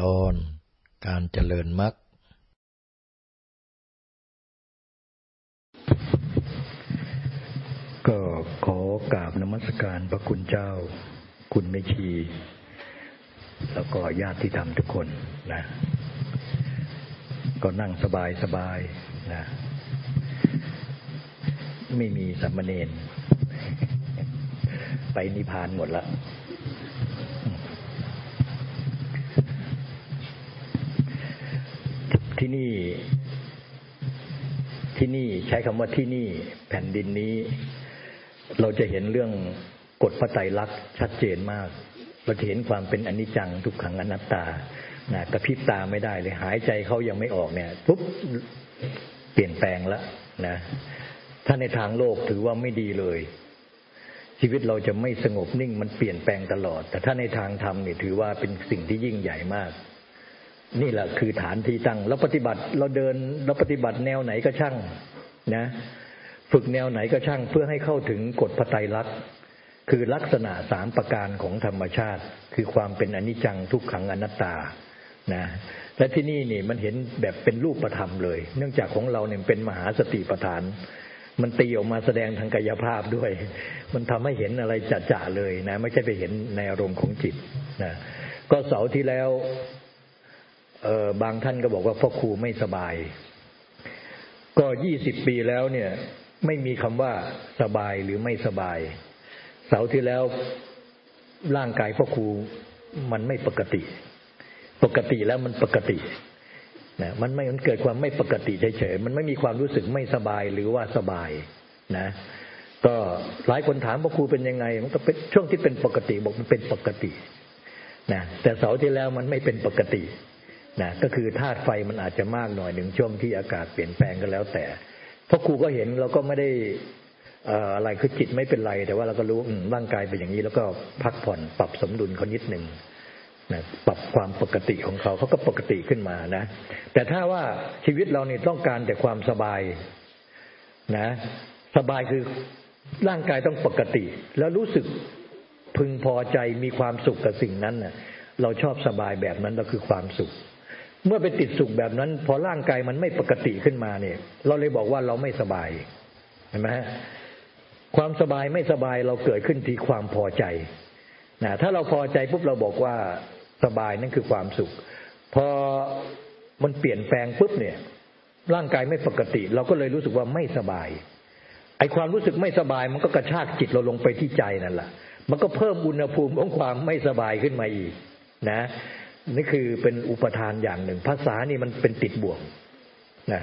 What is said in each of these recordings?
ตอนการเจริญมรรคก็ขอกราบนมัสการพระคุณเจ้า คุณเมชี แล้วก็ญาติที่ทำทุกคนนะ ก็นั่งสบายสบายนะ ไม่มีสัมมเนนไปนิพพานหมดละ ที่นี่ที่นี่ใช้คำว่าที่นี่แผ่นดินนี้ เราจะเห็นเรื่องกฎพระไตรลักษณ์ชัดเจนมาก เราจะเห็นความเป็นอนิจจังทุกขังอนัตตานะกระพริบตาไม่ได้เลยหายใจเขายังไม่ออกเนี่ยปุ๊บเปลี่ยนแปลงแล้วนะถ้าในทางโลกถือว่าไม่ดีเลย ชีวิตเราจะไม่สงบนิ่งมันเปลี่ยนแปลงตลอด แต่ถ้าในทางธรรมเนี่ยถือว่าเป็นสิ่งที่ยิ่งใหญ่มาก นี่แหละคือฐานที่ตั้งเราปฏิบัติเราเดินเราปฏิบัติแนวไหนก็ช่างนะ ฝึกแนวไหนก็ช่างเพื่อให้เข้าถึงกฎพระไตรลักษณ์คือลักษณะสามประการของธรรมชาติ คือความเป็นอนิจจังทุกขังอนัตตานะและที่นี่นี่มันเห็นแบบเป็นรูปประธรรมเลย เนื่องจากของเราเนี่ยเป็นมหาสติปัฏฐาน มันตีออกมาแสดงทางกายภาพด้วย มันทำให้เห็นอะไรจัดๆเลยนะ ไม่ใช่ไปเห็นในอารมณ์ของจิตนะก็เสาร์ที่แล้ว บางท่านก็บอกว่าพ่อครูไม่สบาย ก็ยี่สิบปีแล้วเนี่ย ไม่มีคำว่าสบายหรือไม่สบาย เสาร์ที่แล้วร่างกายพ่อครูมันไม่ปกติ ปกติแล้วมันปกตินะมันไม่มันเกิดความไม่ปกติเฉยๆมันไม่มีความรู้สึกไม่สบายหรือว่าสบายนะ ก็หลายคนถามพ่อครูเป็นยังไง มันก็เป็นช่วงที่เป็นปกติบอกมันเป็นปกตินะแต่เสาร์ที่แล้วมันไม่เป็นปกติ นะก็คือธาตุไฟมันอาจจะมากหน่อยหนึ่งช่วงที่อากาศเปลี่ยนแปลงก็แล้วแต่เพราะครูก็เห็นเราก็ไม่ได้อะไรคือจิตไม่เป็นไร แต่ว่าเราก็รู้ร่างกายเป็นอย่างนี้ แล้วก็พักผ่อนปรับสมดุลเขานิดหนึ่งนะปรับความปกติของเขาเขาก็ปกติขึ้นมานะ แต่ถ้าว่าชีวิตเราเนี่ยต้องการแต่ความสบายนะ สบายคือร่างกายต้องปกติ แล้วรู้สึกพึงพอใจมีความสุขกับสิ่งนั้นนะ่ะเราชอบสบายแบบนั้นเราคือความสุข เมื่อไปติดสุขแบบนั้น พอร่างกายมันไม่ปกติขึ้นมาเนี่ย เราเลยบอกว่าเราไม่สบายเห็นไหมความสบายไม่สบายเราเกิดขึ้นที่ความพอใจนะถ้าเราพอใจปุ๊บเราบอกว่าสบายนั่นคือความสุข พอมันเปลี่ยนแปลงปุ๊บเนี่ย ร่างกายไม่ปกติ เราก็เลยรู้สึกว่าไม่สบายไอความรู้สึกไม่สบายมันก็กระชากจิตเราลงไปที่ใจนั่นแหละมันก็เพิ่มอุณหภูมิของความไม่สบายขึ้นมาอีกนะ นี่คือเป็นอุปทานอย่างหนึ่ง ภาษานี่มันเป็นติดบ่วงนะ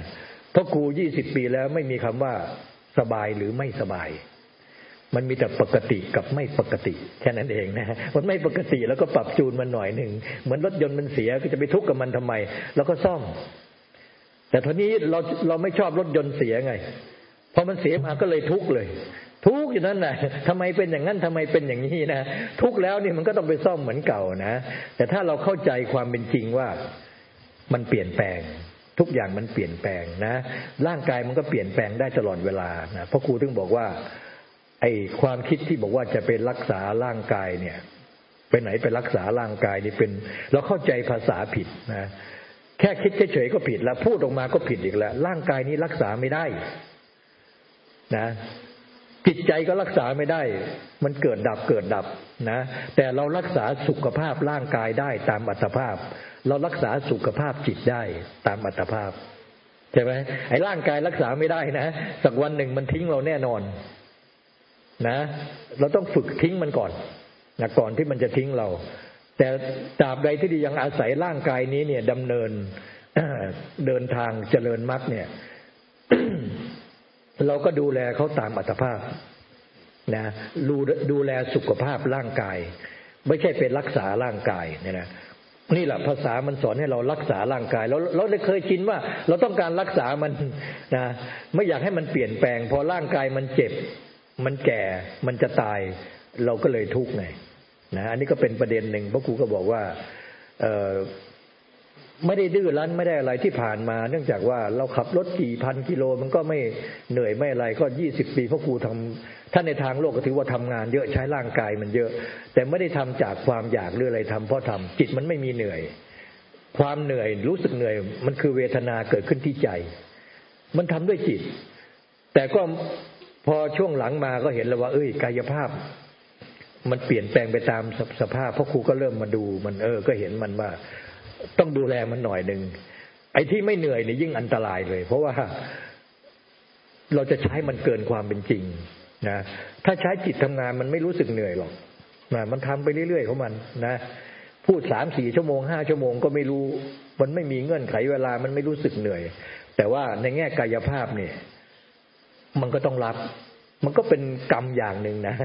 เพราะครูยี่สิบปีแล้วไม่มีคำว่าสบายหรือไม่สบาย มันมีแต่ปกติกับไม่ปกติแค่นั้นเองนะมันไม่ปกติแล้วก็ปรับจูนมันหน่อยหนึ่งเหมือนรถยนต์มันเสียก็จะไปทุกข์กับมันทำไม แล้วก็ซ่อม แต่ทีนี้เราเราไม่ชอบรถยนต์เสียไงพอมันเสียมาก็เลยทุกข์เลย ทุกอย่างนั้นแหละทำไมเป็นอย่างนั้นทำไมเป็นอย่างนี้นะทุกแล้วนี่มันก็ต้องไปซ่อมเหมือนเก่านะ แต่ถ้าเราเข้าใจความเป็นจริงว่ามันเปลี่ยนแปลง ทุกอย่างมันเปลี่ยนแปลงนะ ร่างกายมันก็เปลี่ยนแปลงได้ตลอดเวลานะเพราะครูถึงบอกว่า ไอ้ความคิดที่บอกว่าจะไปรักษาร่างกายเนี่ย ไปไหนไปรักษาร่างกายนี่เป็น เราเข้าใจภาษาผิดนะแค่คิดเฉยๆก็ผิดแล้ว พูดออกมาก็ผิดอีกแล้ว ร่างกายนี้รักษาไม่ได้ นะ จิตใจก็รักษาไม่ได้ มันเกิดดับเกิดดับนะ แต่เรารักษาสุขภาพร่างกายได้ตามอัตภาพ เรารักษาสุขภาพจิตได้ตามอัตภาพใช่ไหมไอ้ร่างกายรักษาไม่ได้นะสักวันหนึ่งมันทิ้งเราแน่นอน นะ เราต้องฝึกทิ้งมันก่อนนะก่อนที่มันจะทิ้งเรา แต่ตราบใดที่ยังอาศัยร่างกายนี้เนี่ยดำเนินเดินทางเจริญมรรคเนี่ย เราก็ดูแลเขาตามอัตภาพนะดูดูแลสุขภาพร่างกาย ไม่ใช่เป็นรักษาร่างกายเนี่ยนะนี่แหละภาษามันสอนให้เรารักษาร่างกายเราเราได้เคยชินว่า เราต้องการรักษามันนะไม่อยากให้มันเปลี่ยนแปลง พอร่างกายมันเจ็บ มันแก่มันจะตาย เราก็เลยทุกข์ไงนะอันนี้ก็เป็นประเด็นหนึ่งพระครูก็บอกว่า ไม่ได้ดื้อรั้นไม่ได้อะไรที่ผ่านมา เนื่องจากว่าเราขับรถกี่พันกิโลมันก็ไม่เหนื่อยไม่อะไรก็ยี่สิบปีพ่อครูทำท่านในทางโลกก็ถือว่าทำงานเยอะใช้ร่างกายมันเยอะ แต่ไม่ได้ทำจากความอยากหรืออะไรทำเพราะทำจิตมันไม่มีเหนื่อย ความเหนื่อยรู้สึกเหนื่อย มันคือเวทนาเกิดขึ้นที่ใจ มันทำด้วยจิต แต่ก็พอช่วงหลังมาก็เห็นแล้วว่า เอ้ย กายภาพ มันเปลี่ยนแปลงไปตามสภาพพราะครูก็เริ่มมาดู มันเออ ก็เห็นมันว่า ต้องดูแลมันหน่อยหนึ่งไอ้ที่ไม่เหนื่อยเนี่ยยิ่งอันตรายเลย เพราะว่าเราจะใช้มันเกินความเป็นจริงนะถ้าใช้จิตทำงานมันไม่รู้สึกเหนื่อยหรอกนะมันทำไปเรื่อยๆของมันนะพูดสามสี่ชั่วโมงห้าชั่วโมงก็ไม่รู้ มันไม่มีเงื่อนไขเวลามันไม่รู้สึกเหนื่อย แต่ว่าในแง่กายภาพเนี่ย มันก็ต้องรับ มันก็เป็นกรรมอย่างหนึ่งนะ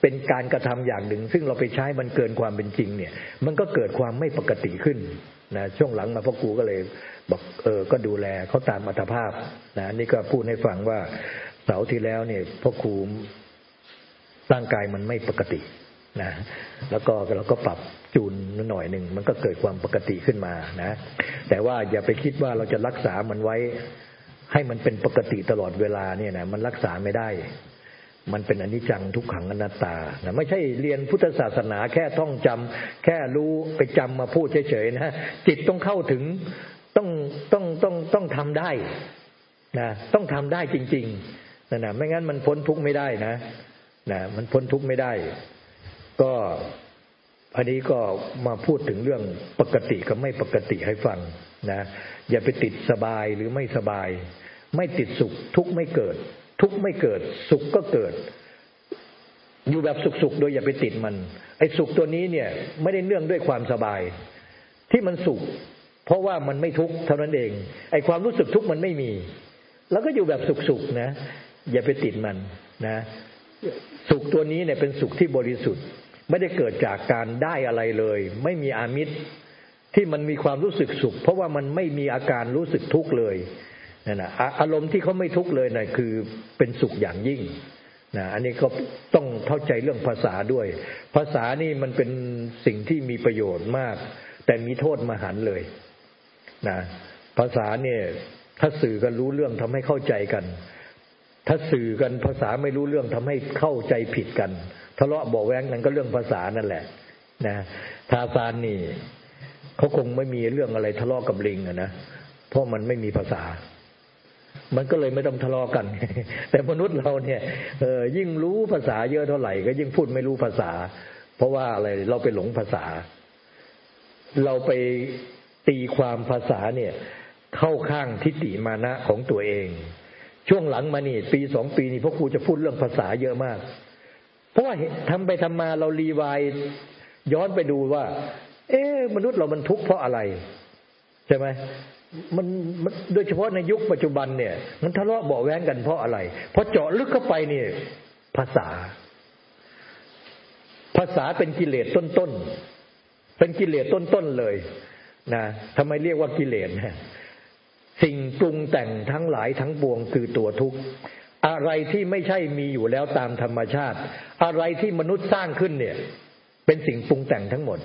เป็นการกระทำอย่างหนึ่ง ซึ่งเราไปใช้มันเกินความเป็นจริง เนี่ย มันก็เกิดความไม่ปกติขึ้น นะช่วงหลังมาพ่อครูก็เลยบอกเออก็ดูแลเขาตามอัตภาพนะนี่ก็พูดให้ฟังว่าเสาที่แล้วเนี่ยพ่อครูร่างกายมันไม่ปกตินะแล้วก็เราก็ปรับจูนหน่อยหนึ่งมันก็เกิดความปกติขึ้นมานะ แต่ว่าอย่าไปคิดว่าเราจะรักษามันไว้ ให้มันเป็นปกติตลอดเวลาเนี่ยนะมันรักษาไม่ได้ มันเป็นอนิจจังทุกขังอนัตตานะไม่ใช่เรียนพุทธศาสนาแค่ท่องจำแค่รู้ไปจำมาพูดเฉยๆนะจิตต้องเข้าถึงต้องต้องต้องต้องทำได้นะต้องทำได้จริงๆนะนะไม่งั้นมันพ้นทุกข์ไม่ได้นะนะมันพ้นทุกข์ไม่ได้ ก็อันนี้ก็มาพูดถึงเรื่องปกติกับไม่ปกติให้ฟังนะอย่าไปติดสบายหรือไม่สบาย ไม่ติดสุขทุกข์ไม่เกิด ทุกข์ไม่เกิด สุขก็เกิด อยู่แบบสุขๆโดยอย่าไปติดมัน ไอ้สุขตัวนี้เนี่ย ไม่ได้เนื่องด้วยความสบาย ที่มันสุข เพราะว่ามันไม่ทุกข์เท่านั้นเอง ไอ้ความรู้สึกทุกข์มันไม่มี แล้วก็อยู่แบบสุขๆนะ อย่าไปติดมันนะ สุขตัวนี้เนี่ยเป็นสุขที่บริสุทธิ์ ไม่ได้เกิดจากการได้อะไรเลย ไม่มีอามิตรที่มันมีความรู้สึกสุข เพราะว่ามันไม่มีอาการรู้สึกทุกข์เลย นั่นนะอารมณ์ที่เขาไม่ทุกข์เลยนะคือเป็นสุขอย่างยิ่งนะอันนี้ก็ต้องเข้าใจเรื่องภาษาด้วย ภาษานี่มันเป็นสิ่งที่มีประโยชน์มาก แต่มีโทษมหันเลยนะภาษาเนี่ยถ้าสื่อกันรู้เรื่องทำให้เข้าใจกัน ถ้าสื่อกันภาษาไม่รู้เรื่องทำให้เข้าใจผิดกัน ทะเลาะบอแว้งนั่นก็เรื่องภาษานั่นแหละ นะทาซานนี่เขาคงไม่มีเรื่องอะไรทะเลาะกับลิงอะนะเพราะมันไม่มีภาษา มันก็เลยไม่ต้องทะเลาะกัน แต่มนุษย์เราเนี่ยเออยิ่งรู้ภาษาเยอะเท่าไหร่ ก็ยิ่งพูดไม่รู้ภาษา เพราะว่าอะไรเราไปหลงภาษา เราไปตีความภาษาเนี่ย เข้าข้างทิฏฐิมานะของตัวเอง ช่วงหลังมานี่ปีสองปีนี่พวกครูจะพูดเรื่องภาษาเยอะมาก เพราะว่าทำไปทำมาเรารีวายย้อนไปดูว่า เอ๊มนุษย์เรามันทุกข์เพราะอะไรใช่ไหม มันโดยเฉพาะในยุคปัจจุบันเนี่ย มันทะเลาะเบาแว้งกันเพราะอะไร เพราะเจาะลึกเข้าไปเนี่ยภาษา ภาษาเป็นกิเลสต้นๆเป็นกิเลสต้นๆเลยนะทำไมเรียกว่ากิเลสสิ่งปรุงแต่งทั้งหลายทั้งปวงคือตัวทุกข์อะไรที่ไม่ใช่มีอยู่แล้วตามธรรมชาติ อะไรที่มนุษย์สร้างขึ้นเนี่ย เป็นสิ่งปรุงแต่งทั้งหมด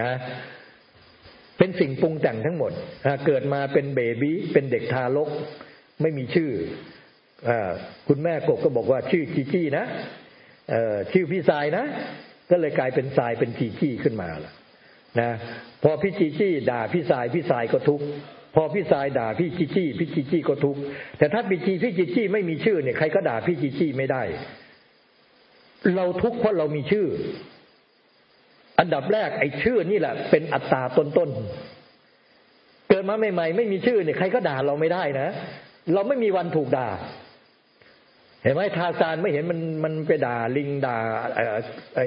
นะ เป็นสิ่งปรุงแต่งทั้งหมด เกิดมาเป็นเบบีเป็นเด็กทารก ไม่มีชื่ออคุณแม่กบก็บอกว่าชื่อจีจี้นะชื่อพี่สายนะ ก็เลยกลายเป็นสายเป็นจีจี้ขึ้นมาล่ะนะพอพี่จีจี้ด่าพี่สายพี่สายก็ทุกข์พอพี่สายด่าพี่จีจี้พี่จีจี้ก็ทุกข์แต่ถ้าพี่จีพี่จีจี้ไม่มีชื่อเนี่ยใครก็ด่าพี่จีจี้ไม่ได้ เราทุกข์เพราะเรามีชื่อ อันดับแรกไอ้ชื่อนี่แหละ เป็นอัตตาต้นๆเกิดมาใหม่ๆไม่มีชื่อเนี่ยใครก็ด่าเราไม่ได้นะ เราไม่มีวันถูกด่า เห็นไหมทาซานไม่เห็นมันมันไปด่าลิงด่าไอ้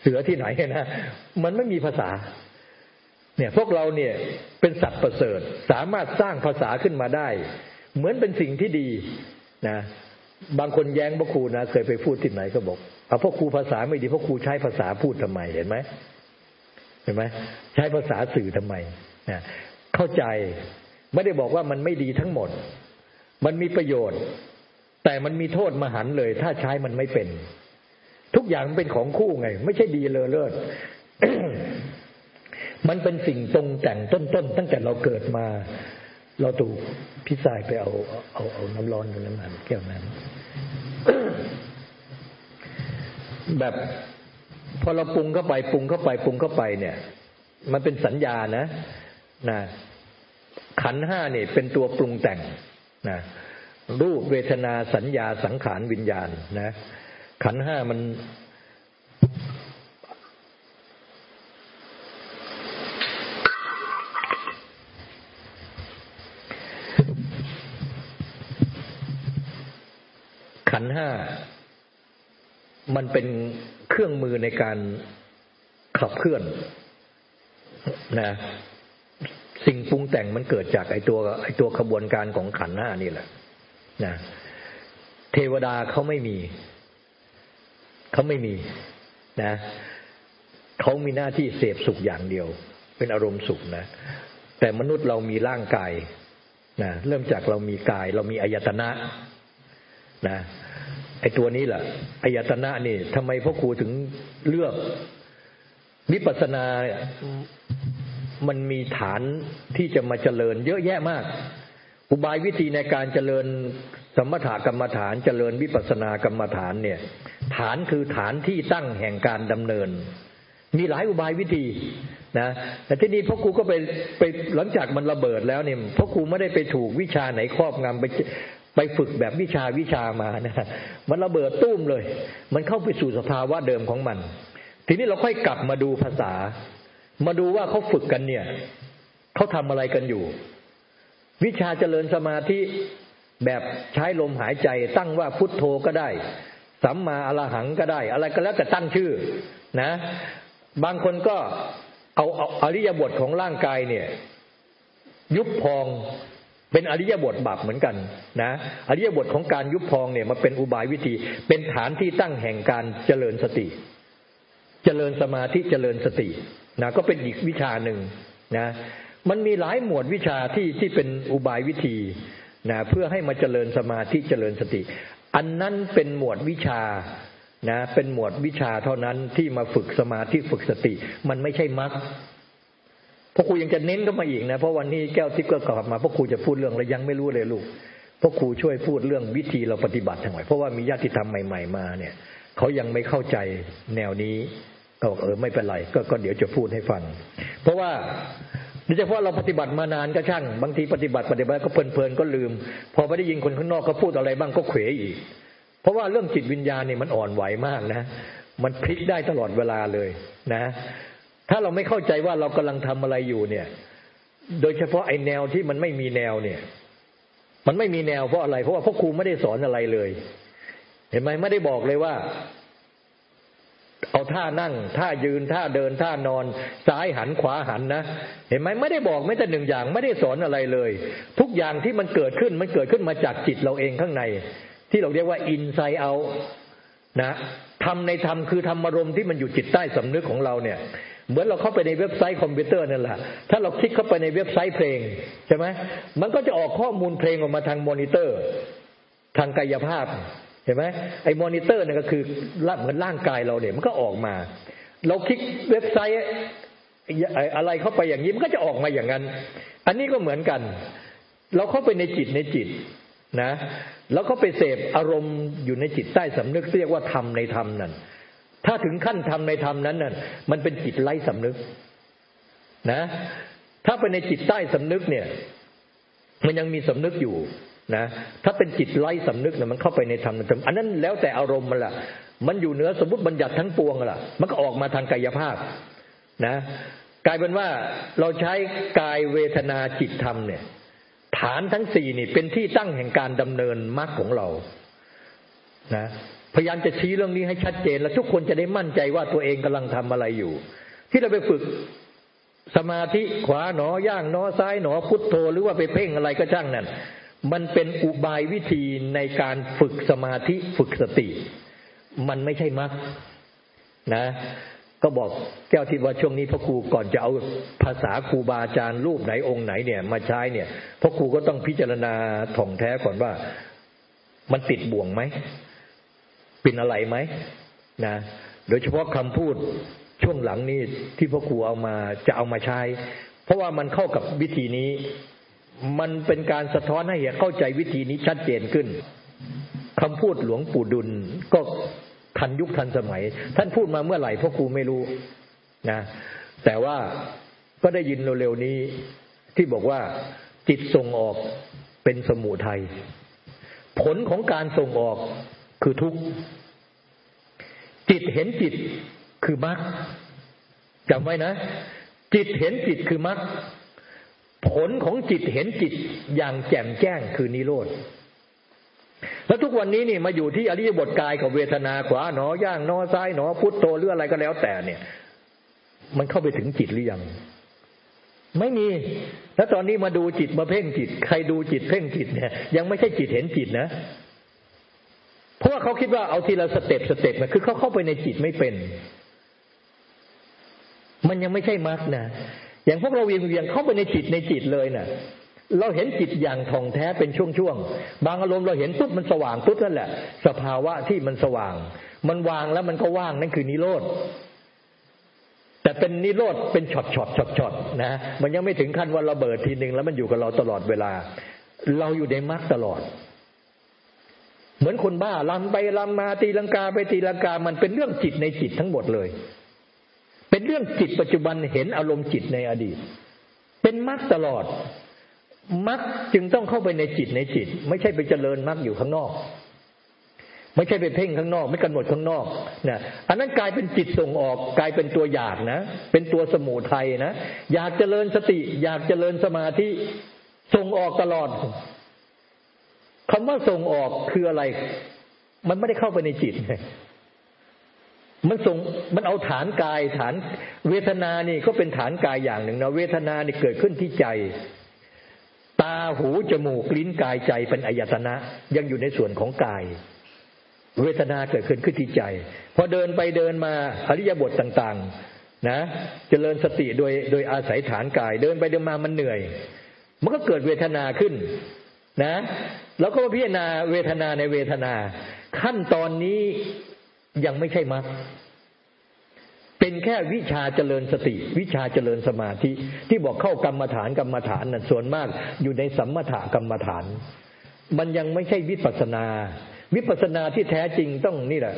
เสือที่ไหนนะมันไม่มีภาษา เนี่ย พวกเราเนี่ยเป็นสัตว์ประเสริฐ สามารถสร้างภาษาขึ้นมาได้ เหมือนเป็นสิ่งที่ดีนะ บางคนแย้งพระครูนะเคยไปพูดที่ไหนก็บอกเอาพระครูภาษาไม่ดีพระครูใช้ภาษาพูดทำไมเห็นไหมเห็นไหมใช้ภาษาสื่อทำไมนะเข้าใจไม่ได้บอกว่ามันไม่ดีทั้งหมด มันมีประโยชน์ แต่มันมีโทษมหันเลย ถ้าใช้มันไม่เป็น ทุกอย่างเป็นของคู่ไง ไม่ใช่ดีเลอเลิศมันเป็นสิ่งตรงแต่งต้นๆตั้งแต่เราเกิดมา เราถูกพิสายไปเอาเอาเอาน้ำร้อนกับน้ำมันแก้วนั้น แบบพอเราปรุงเข้าไปปรุงเข้าไปปรุงเข้าไปเนี่ย มันเป็นสัญญานะนะขันห้าเนี่ยเป็นตัวปรุงแต่งนะรูปเวทนาสัญญาสังขารวิญญาณนะขันห้ามันขันห้า มันเป็นเครื่องมือในการขับเคลื่อนนะสิ่งปรุงแต่งมันเกิดจากไอตัวไอตัวขบวนการของขันหน้านี่แหละนะเทวดาเขาไม่มี เขาไม่มีนะเขามีหน้าที่เสพสุขอย่างเดียว เป็นอารมณ์สุขนะ แต่มนุษย์เรามีร่างกายนะเริ่มจากเรามีกาย เรามีอายตนะนะ ไอ้ตัวนี้แหละอายตนะนี่ทำไมพ่อครูถึงเลือกวิปัสสนามันมีฐานที่จะมาเจริญ เยอะแยะมาก อุบายวิธีในการเจริญสมถกรรมฐานเจริญวิปัสสนากรรมฐานเนี่ย ฐานคือฐานที่ตั้งแห่งการดำเนิน มีหลายอุบายวิธีนะแต่ที่นี้พ่อครูก็ไปไปหลังจากมันระเบิดแล้วเนี่ยพ่อครูไม่ได้ไปถูกวิชาไหนครอบงำไป ไปฝึกแบบวิชาวิชามานะมันระเบิดตุ้มเลย มันเข้าไปสู่สภาวะเดิมของมัน ทีนี้เราค่อยกลับมาดูภาษา มาดูว่าเขาฝึกกันเนี่ยเขาทำอะไรกันอยู่ วิชาเจริญสมาธิแบบใช้ลมหายใจ ตั้งว่าพุทโธก็ได้สัมมาอรหังก็ได้ อะไรก็แล้วแต่ตั้งชื่อ นะ บางคนก็เอาเอาอริยบทของร่างกายเนี่ย ยุบพอง เป็นอริยบทบับเหมือนกันนะอริยบทของการยุบพองเนี่ยมาเป็นอุบายวิธี เป็นฐานที่ตั้งแห่งการเจริญสติ เจริญสมาธิเจริญสตินะก็เป็นอีกวิชาหนึ่งนะมันมีหลายหมวดวิชาที่ที่เป็นอุบายวิธีนะเพื่อให้มาเจริญสมาธิเจริญสติ อันนั้นเป็นหมวดวิชานะเป็นหมวดวิชาเท่านั้นที่มาฝึกสมาธิฝึกสติ มันไม่ใช่มรรค พ่อครูยังจะเน้นเข้ามาอีกนะ เพราะวันนี้แก้วทิพย์ก็กลับมาพ่อครูจะพูดเรื่องอะไรยังไม่รู้เลยลูกพ่อครูช่วยพูดเรื่องวิธีเราปฏิบัติทางไหนเพราะว่ามีญาติธรรมใหม่ ๆ มาเนี่ยเขายังไม่เข้าใจแนวนี้ก็เออไม่เป็นไรก็ก็เดี๋ยวจะพูดให้ฟัง เพราะว่าโดยเฉพาะเราปฏิบัติมานานก็ช่าง บางทีปฏิบัติปฏิบัติก็เพลินๆก็ลืม พอไปได้ยินคนข้างนอกเขาพูดอะไรบ้างก็เขวอีก เพราะว่าเรื่องจิตวิญญาณเนี่ยมันอ่อนไหวมากนะ มันพลิกได้ตลอดเวลาเลยนะ ถ้าเราไม่เข้าใจว่าเรากำลังทำอะไรอยู่เนี่ย โดยเฉพาะไอ้แนวที่มันไม่มีแนวเนี่ย มันไม่มีแนวเพราะอะไร เพราะว่าพ่อครูไม่ได้สอนอะไรเลย เห็นไหมไม่ได้บอกเลยว่า เอาท่านั่ง ท่ายืนท่าเดินท่านอน ซ้ายหันขวาหันนะเห็นไหมไม่ได้บอกไม่แต่หนึ่งอย่าง ไม่ได้สอนอะไรเลย ทุกอย่างที่มันเกิดขึ้นมันเกิดขึ้นมาจากจิตเราเองข้างใน ที่เราเรียกว่าอินไซเอานะทำในธรรมคือธรรมารมณ์ที่มันอยู่จิตใต้สำนึกของเราเนี่ย เหมือนเราเข้าไปในเว็บไซต์คอมพิวเตอร์นั่นแหละ ถ้าเราคลิกเข้าไปในเว็บไซต์เพลงใช่ไหมมันก็จะออกข้อมูลเพลงออกมาทางมอนิเตอร์ ทางกายภาพเห็นไหมไอ้มอนิ เนี่ยก็คือเหมือนร่างกายเราเนี่ยมันก็ออกมา เราคลิกเว็บไซต์อะไรเข้าไปอย่างนี้มันก็จะออกมาอย่างนั้น อันนี้ก็เหมือนกัน เราเข้าไปในจิตในจิตนะ แล้วก็ไปเสพอารมณ์อยู่ในจิตใต้สำนึกเรียกว่าธรรมในธรรมนั่น ถ้าถึงขั้นทำในธรรมนั้นน่ะมันเป็นจิตไร้สำนึก นะ ถ้าเป็นในจิตใต้สำนึกเนี่ย มันยังมีสำนึกอยู่นะถ้าเป็นจิตไร้สำนึกเนี่ยมันเข้าไปในธรรมอันนั้นแล้วแต่อารมณ์มันละมันอยู่เหนือสมมติบัญญัติทั้งปวงละมันก็ออกมาทางกายภาพ นะกลายเป็นว่าเราใช้กายเวทนาจิตธรรมเนี่ย ฐานทั้งสี่นี่เป็นที่ตั้งแห่งการดำเนินมรรคของเรา นะ พยายามจะชี้เรื่องนี้ให้ชัดเจน แล้วทุกคนจะได้มั่นใจว่าตัวเองกำลังทำอะไรอยู่ ที่เราไปฝึกสมาธิขวาหนอย่างหนอซ้ายหนอพุทโธหรือว่าไปเพ่งอะไรก็ช่างนั่นมันเป็นอุบายวิธีในการฝึกสมาธิฝึกสติ มันไม่ใช่มรรคนะ ก็บอกแก้วทิพย์ว่าช่วงนี้พ่อครูก่อนจะเอาภาษาครูบาอาจารย์รูปไหนองค์ไหนเนี่ย มาใช้เนี่ยพ่อครูก็ต้องพิจารณาถ่องแท้ก่อนว่า มันติดบ่วงไหม เป็นอะไรไหมนะโดยเฉพาะคำพูดช่วงหลังนี้ที่พ่อครูเอามาจะเอามาใช้ เพราะว่ามันเข้ากับวิธีนี้ มันเป็นการสะท้อนให้เห็นเข้าใจวิธีนี้ชัดเจนขึ้นคำพูดหลวงปู่ดุลก็ทันยุคทันสมัย ท่านพูดมาเมื่อไหร่พ่อครูไม่รู้นะแต่ว่าก็ได้ยินเร็วๆนี้ที่บอกว่าจิตส่งออกเป็นสมุทัยผลของการส่งออก คือทุกข์จิตเห็นจิตคือมรรคจำไว้นะ จิตเห็นจิตคือมรรคผลของจิตเห็นจิตอย่างแจ่มแจ้งคือนิโรธแล้วทุกวันนี้นี่มาอยู่ที่อริยบทกายกับเวทนาขวาหนอย่างนอซ้ายหนอพุทโธหรืออะไรก็แล้วแต่เนี่ย มันเข้าไปถึงจิตหรือยังไม่มี แล้วตอนนี้มาดูจิตมาเพ่งจิต ใครดูจิตเพ่งจิตเนี่ย ยังไม่ใช่จิตเห็นจิตนะ เพราะว่าเขาคิดว่าเอาทีละ step step นะคือเขาเข้าไปในจิตไม่เป็น มันยังไม่ใช่มรรคนะอย่างพวกเราเวียงเวียงเข้าไปในจิตในจิตเลยนะ่ะ เราเห็นจิตอย่างถ่องแท้เป็นช่วงๆ บางอารมณ์เราเห็นปุ๊บมันสว่างปุ๊บนั่นแหละ สภาวะที่มันสว่าง มันวางแล้วมันก็ว่างนั่นคือนิโรธแต่เป็นนิโรธเป็น shot shot shot shot นะมันยังไม่ถึงขั้นว่าระเบิดทีหนึ่งแล้วมันอยู่กับเราตลอดเวลา เราอยู่ในมรรคตลอด เหมือนคนบ้ารำไปรำมาตีลังกาไปตีลังกามันเป็นเรื่องจิตในจิตทั้งหมดเลย เป็นเรื่องจิตปัจจุบันเห็นอารมณ์จิตในอดีต เป็นมรรคตลอดมรรคจึงต้องเข้าไปในจิตในจิต ไม่ใช่ไปเจริญมรรคอยู่ข้างนอก ไม่ใช่ไปเพ่งข้างนอก ไม่กำหนดข้างนอกนะอันนั้นกลายเป็นจิตส่งออกกลายเป็นตัวอยากนะ เป็นตัวสมุทัยนะอยากเจริญสติ อยากเจริญสมาธิส่งออกตลอด คำว่าส่งออกคืออะไร มันไม่ได้เข้าไปในจิต มันส่ง มันเอาฐานกายฐาน เวทนานี่ก็เป็นฐานกายอย่างหนึ่งนะ เวทนานี่เกิดขึ้นที่ใจ ตาหูจมูกลิ้นกายใจเป็นอายตนะ ยังอยู่ในส่วนของกาย เวทนาเกิดขึ้นขึ้นที่ใจ พอเดินไปเดินมาอริยบทต่างๆ นะเจริญสติโดยโดยอาศัยฐานกาย เดินไปเดินมามันเหนื่อย มันก็เกิดเวทนาขึ้น นะ แล้วก็พิจารณาเวทนาในเวทนา ขั้นตอนนี้ยังไม่ใช่มรรคเป็นแค่วิชาเจริญสติ วิชาเจริญสมาธิ ที่บอกเข้ากรรมฐานกรรมฐานนั่นส่วนมากอยู่ในสัมมถกรรมฐาน มันยังไม่ใช่วิปัสนา วิปัสนาที่แท้จริงต้องนี่แหละ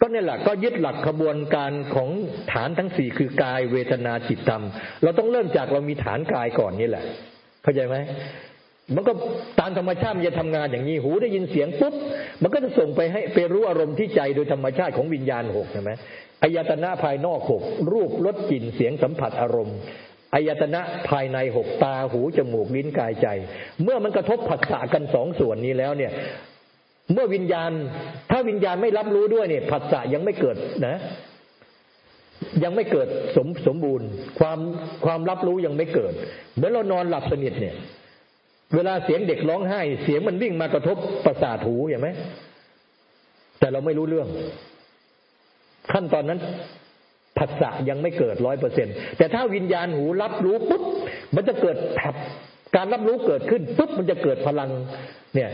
ก็นี่แหละก็ยึดหลักขบวนการของฐานทั้งสี่คือกายเวทนาจิตธรรม เราต้องเริ่มจากเรามีฐานกายก่อนนี่แหละ เข้าใจไหม มันก็ตามธรรมชาติมันจะทำงานอย่างนี้หูได้ยินเสียงปุ๊บมันก็จะส่งไปให้ไปรู้อารมณ์ที่ใจโดยธรรมชาติของวิญญาณหกใช่ไหมอายตนะภายนอกหกรูปรสกลิ่นเสียงสัมผัสอารมณ์อายตนะภายในหกตาหูจมูกลิ้นกายใจ เมื่อมันกระทบผัสสะกันสองส่วนนี้แล้วเนี่ย เมื่อวิญญาณ ถ้าวิญญาณไม่รับรู้ด้วยเนี่ยผัสสะยังไม่เกิดนะยังไม่เกิดสมสมบูรณ์ ความความรับรู้ยังไม่เกิดเหมือนเรานอนหลับสนิทเนี่ย เวลาเสียงเด็กร้องไห้ เสียงมันวิ่งมากระทบประสาทหูเห็นไหมแต่เราไม่รู้เรื่อง ขั้นตอนนั้นผัสสะยังไม่เกิดร้อยเปอร์เซ็นแต่ถ้าวิญญาณหูรับรู้ปุ๊บมันจะเกิดแผับการรับรู้เกิดขึ้นปุ๊บมันจะเกิดพลัง เนี่ย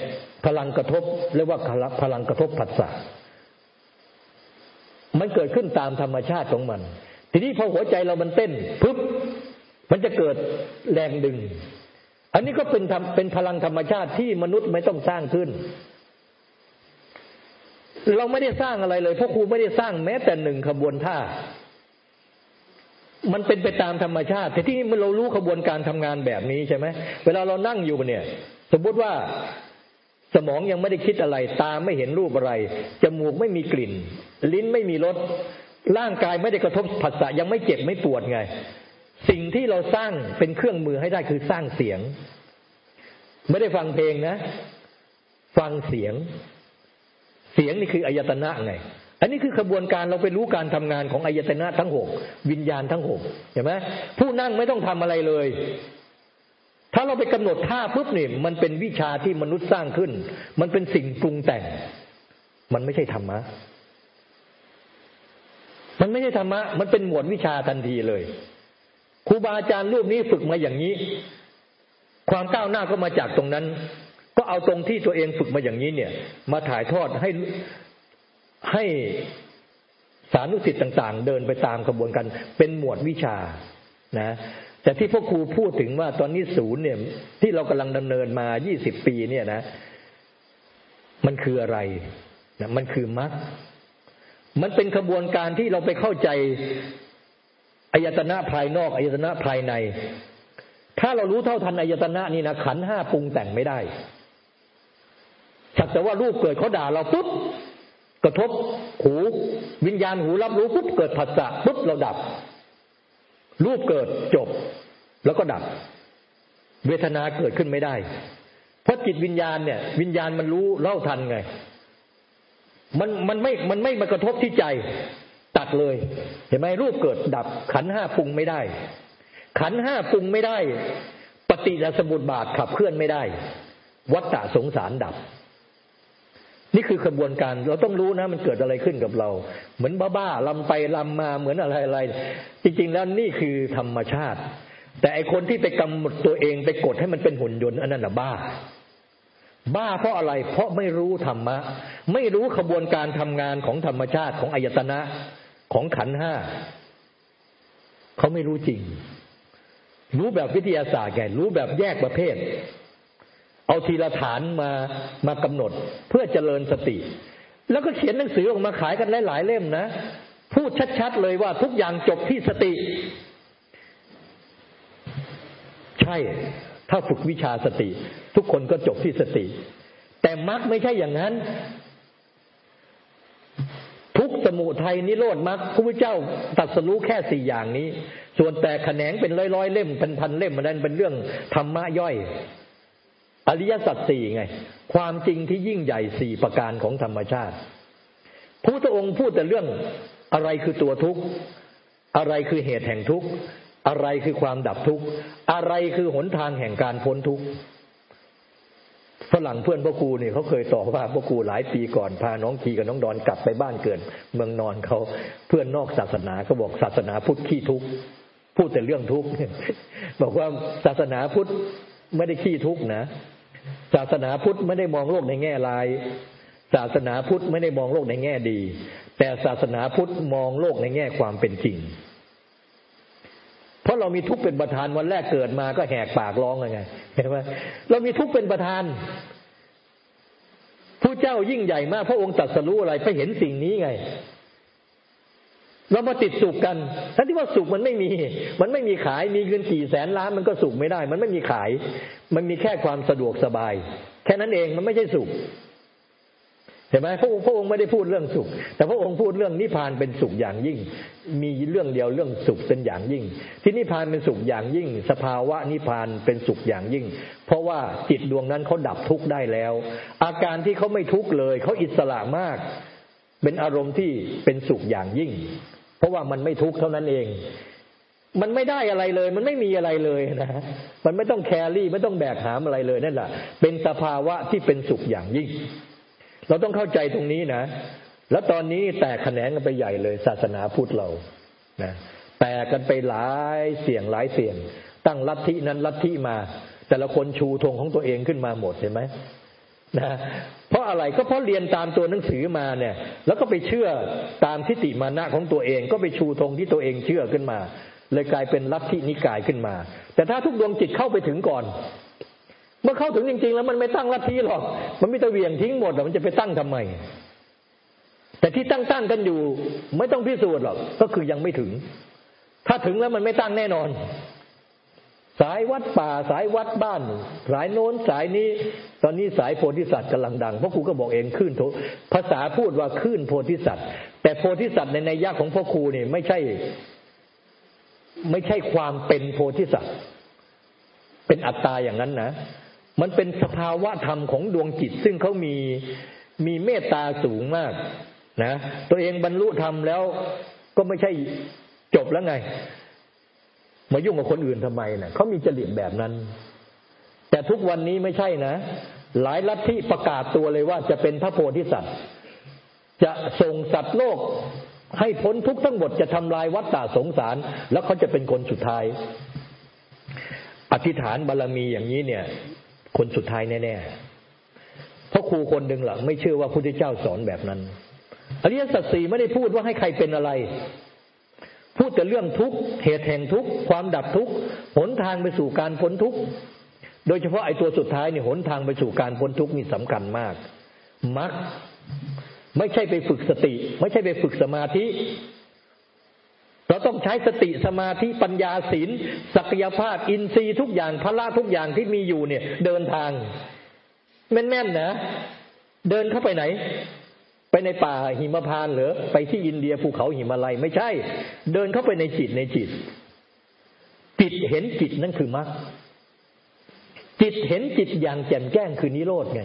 พลังกระทบเรียกว่าพลังกระทบผัสสะมันเกิดขึ้นตามธรรมชาติของมัน ทีนี้พอหัวใจเรามันเต้นปุ๊บมันจะเกิดแรงดึง อันนี้ก็เป็นเป็นพลังธรรมชาติที่มนุษย์ไม่ต้องสร้างขึ้น เราไม่ได้สร้างอะไรเลยเพราะครูไม่ได้สร้างแม้แต่หนึ่งขบวนท่า มันเป็นไปตามธรรมชาติ แต่ที่นี่เรารู้ขบวนการทำงานแบบนี้ใช่ไหมเวลาเรานั่งอยู่เนี่ย สมมติว่าสมองยังไม่ได้คิดอะไร ตาไม่เห็นรูปอะไร จมูกไม่มีกลิ่น ลิ้นไม่มีรสร่างกายไม่ได้กระทบผัสสะยังไม่เจ็บไม่ปวดไง สิ่งที่เราสร้างเป็นเครื่องมือให้ได้คือสร้างเสียง ไม่ได้ฟังเพลงนะ ฟังเสียง เสียงนี่คืออายตนะไง อันนี้คือขบวนการเราไปรู้การทำงานของอายตนะทั้งหกวิญญาณทั้งหกเห็นไหมผู้นั่งไม่ต้องทำอะไรเลย ถ้าเราไปกำหนดท่าปุ๊บเนี่ยมันเป็นวิชาที่มนุษย์สร้างขึ้น มันเป็นสิ่งปรุงแต่ง มันไม่ใช่ธรรมะมันไม่ใช่ธรรมะ มันเป็นหมวดวิชาทันทีเลย ครูบาอาจารย์รูปนี้ฝึกมาอย่างนี้ ความก้าวหน้าก็มาจากตรงนั้น ก็เอาตรงที่ตัวเองฝึกมาอย่างนี้เนี่ย มาถ่ายทอดให้ให้สานุสิทธ์ต่าง ๆ เดินไปตามกระบวนการเป็นหมวดวิชานะแต่ที่พ่อครูพูดถึงว่าตอนนี้ศูนย์เนี่ย ที่เรากำลังดำเนินมา 20 ปีเนี่ยนะ มันคืออะไรนะมันคือมรรคมันเป็นขบวนการที่เราไปเข้าใจ อายตนะภายนอกอายตนะภายใน ถ้าเรารู้เท่าทันอายตนะนี่นะขันห้าปรุงแต่งไม่ได้สักแต่ว่ารูปเกิดเขาด่าเราปุ๊บกระทบหู วิญญาณหูรับรู้ปุ๊บเกิดผัสสะปุ๊บเราดับ รูปเกิดจบ แล้วก็ดับ เวทนาเกิดขึ้นไม่ได้ เพราะจิตวิญญาณเนี่ย วิญญาณมันรู้เล่าทันไง มันมันไม่มันไม่มากระทบที่ใจ ตัดเลย เห็นไหมรูปเกิดดับ ขันห้าปรุงไม่ได้ ขันห้าปรุงไม่ได้ ปฏิจจสมุปบาทขับเคลื่อนไม่ได้ วัฏฏะสงสารดับ นี่คือกระบวนการเราต้องรู้นะ มันเกิดอะไรขึ้นกับเรา เหมือนบ้าๆลำไปลำมาเหมือนอะไรอะไรจริง ๆ แล้วนี่คือธรรมชาติ แต่ไอคนที่ไปกำหนดตัวเองไปกดให้มันเป็นหุ่นยนต์อันนั้นนะบ้าบ้าเพราะอะไร เพราะไม่รู้ธรรมะ ไม่รู้ขบวนการทำงานของธรรมชาติของอายตนะ ของขันห้าเขาไม่รู้จริง รู้แบบวิทยาศาสตร์ไงรู้แบบแยกประเภท เอาทีละฐานมามากำหนดเพื่อเจริญสติ แล้วก็เขียนหนังสือออกมาขายกันหลาย ๆ เล่มนะ พูดชัด ๆ เลยว่าทุกอย่างจบที่สติ ใช่ ถ้าฝึกวิชาสติ ทุกคนก็จบที่สติ แต่มักไม่ใช่อย่างนั้น สมุทัยนิโรธมรรคพระพุทธเจ้าตัดสรู้แค่สี่อย่างนี้ ส่วนแต่แขนงเป็นร้อยๆเล่มเป็นพันเล่มมันนั้นเป็นเรื่องธรรมะย่อย อริยสัจสี่ไง ความจริงที่ยิ่งใหญ่สี่ประการของธรรมชาติพระพุทธองค์พูดแต่เรื่องอะไรคือตัวทุกข์ อะไรคือเหตุแห่งทุกข์ อะไรคือความดับทุกข์ อะไรคือหนทางแห่งการพ้นทุกข์ ฝรั่งเพื่อนพ่อครูเนี่ยเขาเคยต่อว่าพ่อครูหลายปีก่อนพาน้องทีกับน้องดอนกลับไปบ้านเกิด เมืองนอนเขาเพื่อนนอกศาสนาก็บอกศาสนาพุทธขี้ทุกข์พูดแต่เรื่องทุกข์บอกว่าศาสนาพุทธไม่ได้ขี้ทุกข์นะ ศาสนาพุทธไม่ได้มองโลกในแง่ลายศาสนาพุทธไม่ได้มองโลกในแง่ดี แต่ศาสนาพุทธมองโลกในแง่ความเป็นจริง เพราะเรามีทุกข์เป็นประธานวันแรกเกิดมาก็แหกปากร้องไง เห็นไหมเรามีทุกข์เป็นประธานผู้เจ้ายิ่งใหญ่มาก พระองค์ตรัสรู้อะไรไปเห็นสิ่งนี้ไง เรามาติดสุขกันทั้งที่ว่าสุขมันไม่มี มันไม่มีขายมีเงินกี่แสนล้านมันก็สุขไม่ได้ มันไม่มีขาย มันมีแค่ความสะดวกสบาย แค่นั้นเองมันไม่ใช่สุข เห็นไหมพระองค์พระองค์ไม่ได้พูดเรื่องสุข แต่พระองค์พูดเรื่องนิพพานเป็นสุขอย่างยิ่ง มีเรื่องเดียวเรื่องสุขเป็นอย่างยิ่ง ที่นิพพานเป็นสุขอย่างยิ่ง สภาวะนิพพานเป็นสุขอย่างยิ่ง เพราะว่าจิตดวงนั้นเขาดับทุกข์ได้แล้ว อาการที่เขาไม่ทุกข์เลยเขาอิสระมาก เป็นอารมณ์ที่เป็นสุขอย่างยิ่ง เพราะว่ามันไม่ทุกข์เท่านั้นเองมันไม่ได้อะไรเลย มันไม่มีอะไรเลยนะมันไม่ต้องแครี่ไม่ต้องแบกหามอะไรเลยนั่นแหละเป็นสภาวะที่เป็นสุขอย่างยิ่ง เราต้องเข้าใจตรงนี้นะ แล้วตอนนี้แตกแขนงกันไปใหญ่เลย ศาสนาพุทธเรานะแตกกันไปหลายเสียงหลายเสียง ตั้งลัทธินั้นลัทธิมา แต่ละคนชูธงของตัวเองขึ้นมาหมดเห็นไหมนะเพราะอะไรก็เพราะเรียนตามตัวหนังสือมาเนี่ย แล้วก็ไปเชื่อตามทิฏฐิมานะของตัวเอง ก็ไปชูธงที่ตัวเองเชื่อขึ้นมา เลยกลายเป็นลัทธินิกายขึ้นมา แต่ถ้าทุกดวงจิตเข้าไปถึงก่อน มื่อเข้าถึงจริง ๆ แล้วมันไม่ตั้งลัทธิหรอก มันไม่ตะเวียงทิ้งหมดมันจะไปตั้งทำไม แต่ที่ตั้งตั้งกันอยู่ ไม่ต้องพิสูจน์หรอกก็คือยังไม่ถึง ถ้าถึงแล้วมันไม่ตั้งแน่นอน สายวัดป่าสายวัดบ้าน สายโน้นสายนี้ ตอนนี้สายโพธิสัตว์กำลังดังเพราะครูก็บอกเองขึ้นภาษาพูดว่าขึ้นโพธิสัตว์ แต่โพธิสัตว์ในในยะของพ่อครูนี่ไม่ใช่ ไม่ใช่ความเป็นโพธิสัตว์ เป็นอัตตาอย่างนั้นนะ มันเป็นสภาวะธรรมของดวงจิต ซึ่งเขามีมีเมตตาสูงมาก นะ ตัวเองบรรลุธรรมแล้วก็ไม่ใช่จบแล้วไง มายุ่งกับคนอื่นทำไมเนะ่ยเขามีจริตแบบนั้น แต่ทุกวันนี้ไม่ใช่นะ หลายลัทธิประกาศตัวเลยว่าจะเป็นพระโพธิสัตว์ จะส่งสัตว์โลกให้พ้นทุกทั้งหมดจะทำลายวัฏฏะสงสาร แล้วเขาจะเป็นคนสุดท้าย อธิษฐานบารรมีอย่างนี้เนี่ย คนสุดท้ายแน่ๆเพราะครูคนหนึ่งล่ะไม่เชื่อว่าพระพุทธเจ้าสอนแบบนั้นอริยสัจสี่ไม่ได้พูดว่าให้ใครเป็นอะไร พูดแต่เรื่องทุกข์เหตุแห่งทุกข์ความดับทุกข์หนทางไปสู่การพ้นทุกข์โดยเฉพาะไอ้ตัวสุดท้ายเนี่ยหนทางไปสู่การพ้นทุกข์นี่สำคัญมากมักไม่ใช่ไปฝึกสติ ไม่ใช่ไปฝึกสมาธิ เราต้องใช้สติสมาธิปัญญาศีลศักยภาพ อินทรีย์ทุกอย่างพละทุกอย่างที่มีอยู่เนี่ย เดินทาง แม่นๆนะเดินเข้าไปไหน ไปในป่าหิมพานหรือไปที่อินเดียภูเขาหิมาลัยไม่ใช่ เดินเข้าไปในจิตในจิต จิตเห็นจิตนั่นคือมรรคจิตเห็นจิตอย่างแจ่มแจ้งคือนิโรธไง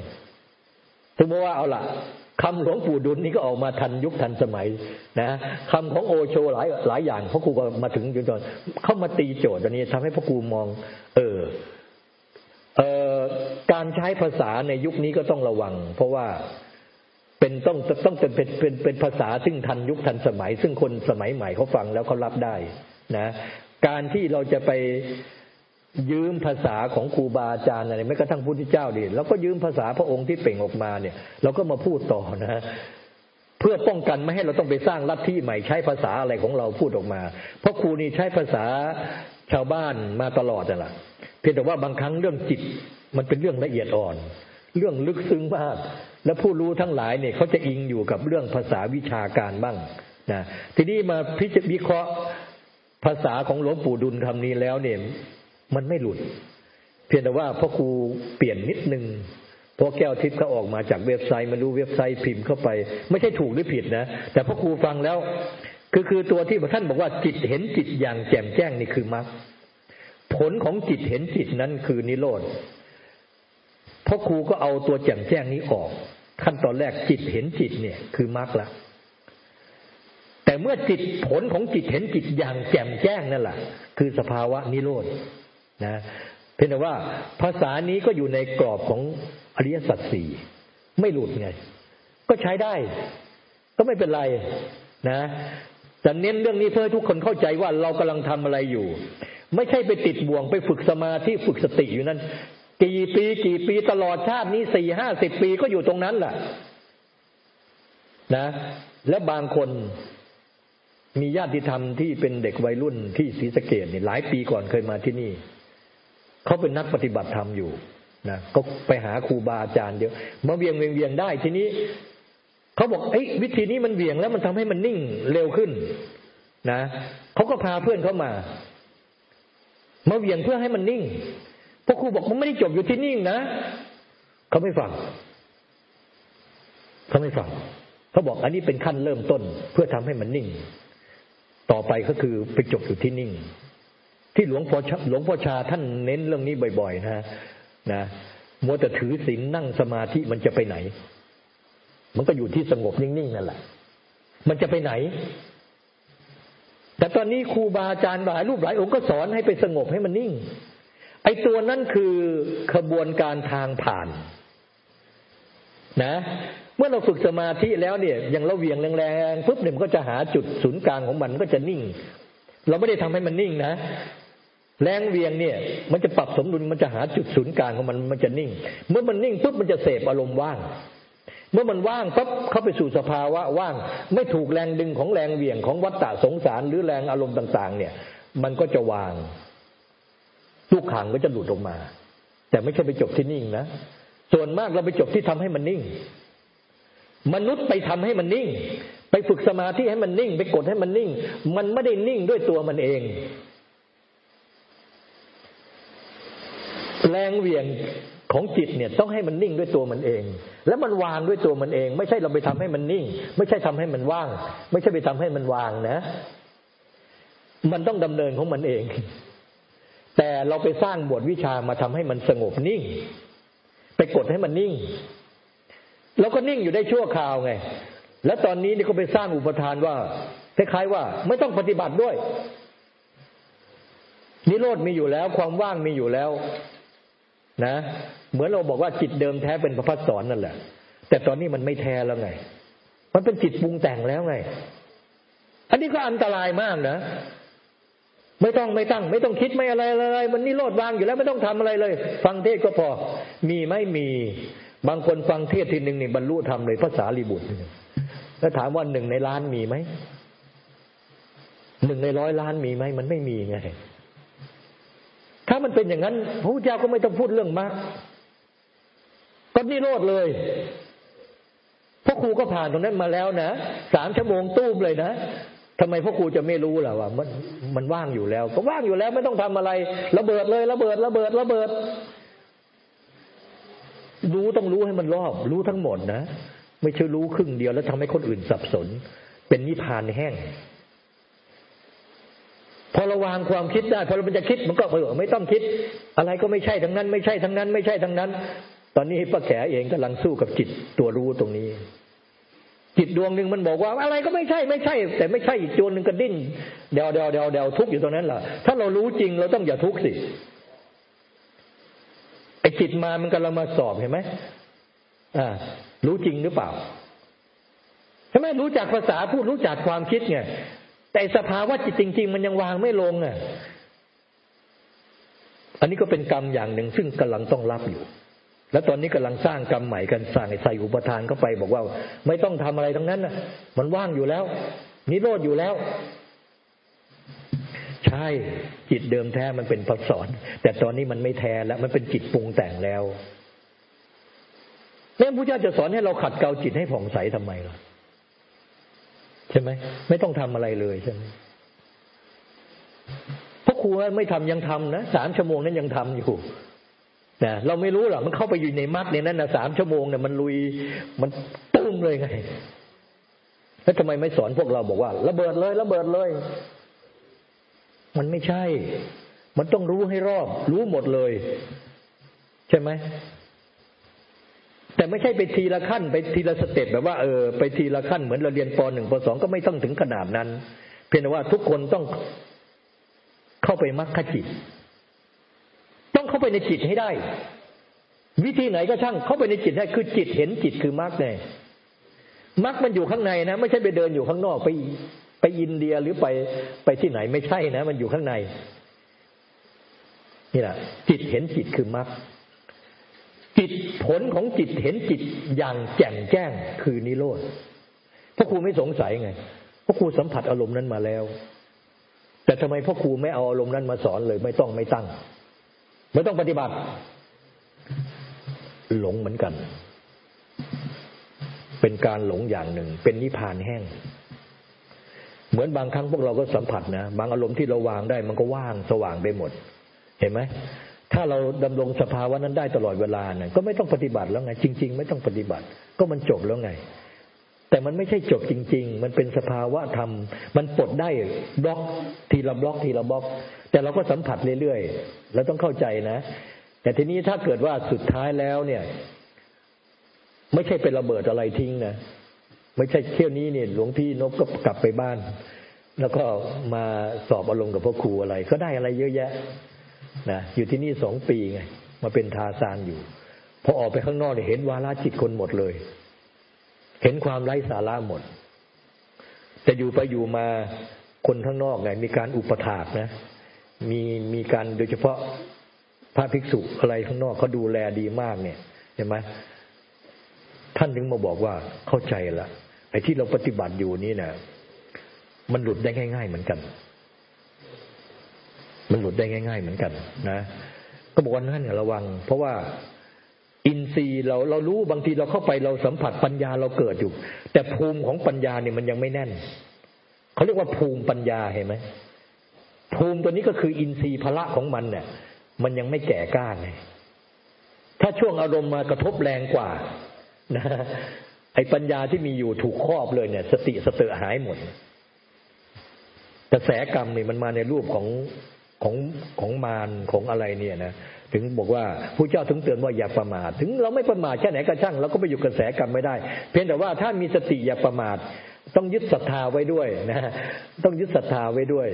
ถึงบอกว่าเอาล่ะ คำหลวงปู่ดุลนี่ก็ออกมาทันยุคทันสมัยนะคำของโอโชหลายหลายอย่างพระครูก็มาถึงจนตอนเข้ามาตีโจทย์ตอนนี้ทำให้พระครูมอง เออเออการใช้ภาษาในยุคนี้ก็ต้องระวัง เพราะว่าเป็นต้องต้องเป็นเป็นเป็นเป็นภาษาซึ่งทันยุคทันสมัย ซึ่งคนสมัยใหม่เขาฟังแล้วเขารับได้นะ การที่เราจะไป ยืมภาษาของครูบาอาจารย์อะไรไม่กระทั่งพุทธเจ้าดิแล้วก็ยืมภาษาพระองค์ที่เป่งออกมาเนี่ย เราก็มาพูดต่อนะเพื่อป้องกันไม่ให้เราต้องไปสร้างลัทธิใหม่ใช้ภาษาอะไรของเราพูดออกมา เพราะครูนี่ใช้ภาษาชาวบ้านมาตลอดนั่นแหละเพียงแต่ว่าบางครั้งเรื่องจิตมันเป็นเรื่องละเอียดอ่อน เรื่องลึกซึ้งมาก และผู้รู้ทั้งหลายเนี่ยเขาจะอิงอยู่กับเรื่องภาษาวิชาการบ้างนะทีนี้มาพิจารณาเคราะห์ภาษาของหลวงปู่ดุลคำนี้แล้วเนี่ย มันไม่หลุด เพียงแต่ว่าพ่อครูเปลี่ยนนิดนึงพอแก้วทิพย์เขาออกมาจากเว็บไซต์มาดูเว็บไซต์พิมพ์เข้าไป ไม่ใช่ถูกหรือผิดนะ แต่พ่อครูฟังแล้ว คือคือตัวที่ท่านบอกว่าจิตเห็นจิตอย่างแจ่มแจ้งนี่คือมรรคผลของจิตเห็นจิตนั้นคือนิโรธพ่อครูก็เอาตัวแจ่มแจ้งนี้ออก ขั้นตอนแรกจิตเห็นจิตเนี่ยคือมรรคละแต่เมื่อจิตผลของจิตเห็นจิตอย่างแจ่มแจ้งนั่นแหละคือสภาวะนิโรธ นะเพียงแต่ว่าภาษานี้ก็อยู่ในกรอบของอริยสัจสี่ไม่หลุดไง ก็ใช้ได้ ก็ไม่เป็นไรนะจะเน้นเรื่องนี้เพื่อให้ทุกคนเข้าใจว่าเรากำลังทำอะไรอยู่ ไม่ใช่ไปติดบ่วงไปฝึกสมาธิฝึกสติอยู่นั้น กี่ปีกี่ปีตลอดชาตินี้สี่ห้าสิบปีก็อยู่ตรงนั้นแหละนะ และบางคนมีญาติธรรมที่เป็นเด็กวัยรุ่นที่ศรีสะเกดนี่หลายปีก่อนเคยมาที่นี่ เขาเป็นนักปฏิบัติธรรมอยู่นะก็ไปหาครูบาอาจารย์เดียวมาเวียงเวียงเวียงได้ทีนี้เขาบอกเอ้ยวิธีนี้มันเวียงแล้วมันทำให้มันนิ่งเร็วขึ้น นะเขาก็พาเพื่อนเข้ามามาเวียงเพื่อให้มันนิ่งพราะครูบอกมันไม่ได้จบอยู่ที่นิ่งนะเขาไม่ฟังเขาไม่ฟังเขาบอกอันนี้เป็นขั้นเริ่มต้นเพื่อทำให้มันนิ่ง ต่อไปก็คือไปจบอยู่ที่นิ่ง ที่หลวงพ่อหลวงพ่อชาท่านเน้นเรื่องนี้บ่อย ๆ นะนะมัวแต่ถือศีลนั่งสมาธิมันจะไปไหน มันก็อยู่ที่สงบนิ่งๆนั่นแหละ มันจะไปไหน แต่ตอนนี้ครูบาอาจารย์หลายรูปหลายองค์ก็สอนให้ไปสงบให้มันนิ่ง ไอ้ตัวนั้นคือขบวนการทางผ่าน นะ เมื่อเราฝึกสมาธิแล้วเนี่ยอย่างเราเวียงแรงๆปุ๊บเนี่ยมันก็จะหาจุดศูนย์กลางของมันก็จะนิ่ง เราไม่ได้ทำให้มันนิ่งนะ แรงเวียงเนี่ย มันจะปรับสมดุลมันจะหาจุดศูนย์กลางของมันมันจะนิ่ง เมื่อมันนิ่งปุ๊บมันจะเสพอารมณ์ว่าง เมื่อมันว่างปั๊บเข้าไปสู่สภาวะว่าง ไม่ถูกแรงดึงของแรงเวียงของวัฏฏะสงสารหรือแรงอารมณ์ต่าง ๆ เนี่ย มันก็จะวางลูกขังก็จะหลุดออกมา แต่ไม่ใช่ไปจบที่นิ่งนะส่วนมากเราไปจบที่ทำให้มันนิ่ง มนุษย์ไปทำให้มันนิ่ง ไปฝึกสมาธิให้มันนิ่ง ไปกดให้มันนิ่ง มันไม่ได้นิ่งด้วยตัวมันเอง แรงเหวี่ยงของจิตเนี่ยต้องให้มันนิ่งด้วยตัวมันเอง แล้วมันวางด้วยตัวมันเอง ไม่ใช่เราไปทำให้มันนิ่ง ไม่ใช่ทำให้มันว่าง ไม่ใช่ไปทำให้มันวางนะ มันต้องดำเนินของมันเอง แต่เราไปสร้างบทวิชามาทำให้มันสงบนิ่ง ไปกดให้มันนิ่ง แล้วก็นิ่งอยู่ได้ชั่วคราวไง แล้วตอนนี้นี่ก็ไปสร้างอุปทานว่าคล้ายๆว่า ไม่ต้องปฏิบัติด้วย นิโรธมีอยู่แล้ว ความว่างมีอยู่แล้ว นะเหมือนเราบอกว่าจิตเดิมแท้เป็นพระพัฒสอนนั่นแหละ แต่ตอนนี้มันไม่แท้แล้วไง มันเป็นจิตปรุงแต่งแล้วไง อันนี้ก็อันตรายมากนะไม่ต้องไม่ตั้ง ไม่ต้องคิดไม่อะไรอะไร มันนิโรธวางอยู่แล้วไม่ต้องทำอะไรเลย ฟังเทศก็พอ มีไม่มี บางคนฟังเทศทีหนึ่งนี่บรรลุธรรมเลยภาษาลีบุตรแล้วถามว่าหนึ่งในล้านมีไหมหนึ่งในร้อยล้านมีไหมมันไม่มีไง มันเป็นอย่างนั้นพระพุทธเจ้าก็ไม่ต้องพูดเรื่องมากก็นิโรธเลยพราะครูก็ผ่านตรงนั้นมาแล้วนะสามชั่วโมงตู้มเลยนะทำไมพ่อครูจะไม่รู้ล่ะว่ามันมันว่างอยู่แล้ว ก็ว่างอยู่แล้วไม่ต้องทำอะไร ระเบิดเลย ระเบิด ระเบิด ระเบิด รู้ต้องรู้ให้มันรอบ รู้ทั้งหมดนะ ไม่ใช่รู้ครึ่งเดียวแล้วทำให้คนอื่นสับสน เป็นนิพานแห้ง พอระวางความคิดได้พอเราจะคิดมันก็เออไม่ต้องคิด อะไรก็ไม่ใช่ทั้งนั้น ไม่ใช่ทั้งนั้น ไม่ใช่ทั้งนั้น ตอนนี้ป้าแขเองกำลังสู้กับจิตตัวรู้ตรงนี้ จิตดวงหนึ่งมันบอกว่าอะไรก็ไม่ใช่ไม่ใช่ แต่ไม่ใช่อีกดวงหนึ่งก็ดิ้นเดาเดาเดาเดาทุกอยู่ตรงนั้นแหละถ้าเรารู้จริงเราต้องอย่าทุกข์สิไอ้จิตมามันกำลังมาสอบเห็นไหมอ่า รู้จริงหรือเปล่าใช่ไหมรู้จักภาษาพูดรู้จักความคิดไง แต่สภาวะจิตจริง ๆ มันยังวางไม่ลงอะ อันนี้ก็เป็นกรรมอย่างหนึ่ง ซึ่งกำลังต้องรับอยู่ แล้วตอนนี้กำลังสร้างกรรมใหม่กันสร้างใส่อุปทานเข้าไป บอกว่า ไม่ต้องทำอะไรทั้งนั้นน่ะมันว่างอยู่แล้ว นิโรธอยู่แล้ว ใช่จิตเดิมแท้มันเป็นพัสอน แต่ตอนนี้มันไม่แท้แล้ว มันเป็นจิตปรุงแต่งแล้วแม่พระเจ้าจะสอนให้เราขัดเกลาจิตให้ผ่องใสทำไมล่ะ ใช่ไหมไม่ต้องทำอะไรเลยใช่ไหมพราะครูไม่ทำยังทำนะสามชั่วโมงนั้นยังทำอยู่นะเราไม่รู้หรอกมันเข้าไปอยู่ในมัดเนี่ยนั่นนะสามชั่วโมงเนี่ยมันลุยมันตุ้มเลยไงแล้วทำไมไม่สอนพวกเราบอกว่า ระเบิดเลย ระเบิดเลย มันไม่ใช่ มันต้องรู้ให้รอบ รู้หมดเลย ใช่ไหม แต่ไม่ใช่ไปทีละขั้น ไปทีละสเต็ปแบบว่าเออไปทีละขั้นเหมือนเราเรียนปหนึ่งปสองก็ไม่ต้องถึงขนาดนั้น เพียงแต่ว่าทุกคนต้องเข้าไปมรรคจิต ต้องเข้าไปในจิตให้ได้ วิธีไหนก็ช่างเข้าไปในจิตให้คือจิตเห็นจิตคือมรรคไงมรรคมันอยู่ข้างในนะ ไม่ใช่ไปเดินอยู่ข้างนอกไปไปอินเดียหรือไปไปที่ไหนไม่ใช่นะ มันอยู่ข้างใน นี่แหละจิตเห็นจิตคือมรรค จิตผลของจิตเห็นจิตอย่างแจ่มแจ้งคือนิโรธพ่อครูไม่สงสัยไงพ่อครูสัมผัสอารมณ์นั้นมาแล้ว แต่ทำไมพ่อครูไม่เอาอารมณ์นั้นมาสอนเลย ไม่ต้องไม่ตั้ง ไม่ต้องปฏิบัติ หลงเหมือนกัน เป็นการหลงอย่างหนึ่ง เป็นนิพานแห้ง เหมือนบางครั้งพวกเราก็สัมผัสนะบางอารมณ์ที่เราวางได้ มันก็ว่างสว่างไปหมด เห็นไหม ถ้าเราดำรงสภาวะนั้นได้ตลอดเวลาเนี่ยก็ไม่ต้องปฏิบัติแล้วไง จริง ๆ ไม่ต้องปฏิบัติ ก็มันจบแล้วไง แต่มันไม่ใช่จบจริง ๆ มันเป็นสภาวะธรรม มันปลดได้บล็อกทีละบล็อกทีละบล็อก แต่เราก็สัมผัสเรื่อยๆเราต้องเข้าใจนะ แต่ทีนี้ถ้าเกิดว่าสุดท้ายแล้วเนี่ย ไม่ใช่เป็นระเบิดอะไรทิ้งนะไม่ใช่เที่ยวนี้เนี่ย หลวงพี่นบก็กลับไปบ้าน แล้วก็มาสอบอารมณ์กับพ่อครูอะไร ก็ได้อะไรเยอะแยะ นะอยู่ที่นี่สองปีไงมาเป็นทาซานอยู่พอออกไปข้างนอกเนี่ยเห็นวาลาจิตคนหมดเลย เห็นความไร้สาระหมด แต่อยู่ไปอยู่มาคนข้างนอกไงมีการอุปถากนะ มีมีการโดยเฉพาะพระภิกษุอะไรข้างนอกเขาดูแลดีมากเนี่ยเห็นไหมท่านถึงมาบอกว่าเข้าใจละไอ้ที่เราปฏิบัติอยู่นี่นะมันหลุดได้ง่าย ๆ เหมือนกัน มันหลุดได้ง่าย ๆ เหมือนกัน นะ ก็บอกว่านั่นระวัง เพราะว่าอินทรีย์เราเรารู้บางทีเราเข้าไปเราสัมผัสปัญญาเราเกิดอยู่ แต่ภูมิของปัญญาเนี่ยมันยังไม่แน่นเขาเรียกว่าภูมิปัญญาเห็นไหมภูมิตัวนี้ก็คืออินทรีย์พละของมันเนี่ยมันยังไม่แก่กล้าไงถ้าช่วงอารมณ์มากระทบแรงกว่านะไอ้ปัญญาที่มีอยู่ถูกครอบเลยเนี่ย สติสเตอหายหมดกระแสกรรมเนี่ยมันมาในรูปของ ของของมารของอะไรเนี่ยนะถึงบอกว่าผู้เจ้าถึงเตือนว่าอย่าประมาทถึงเราไม่ประมาทแค่ไหนก็ช่างเราก็ไปอยู่กระแสกรรมไม่ได้ เพียงแต่ว่าถ้ามีสติอย่าประมาท ต้องยึดศรัทธาไว้ด้วยนะต้องยึดศรัทธาไว้ด้วย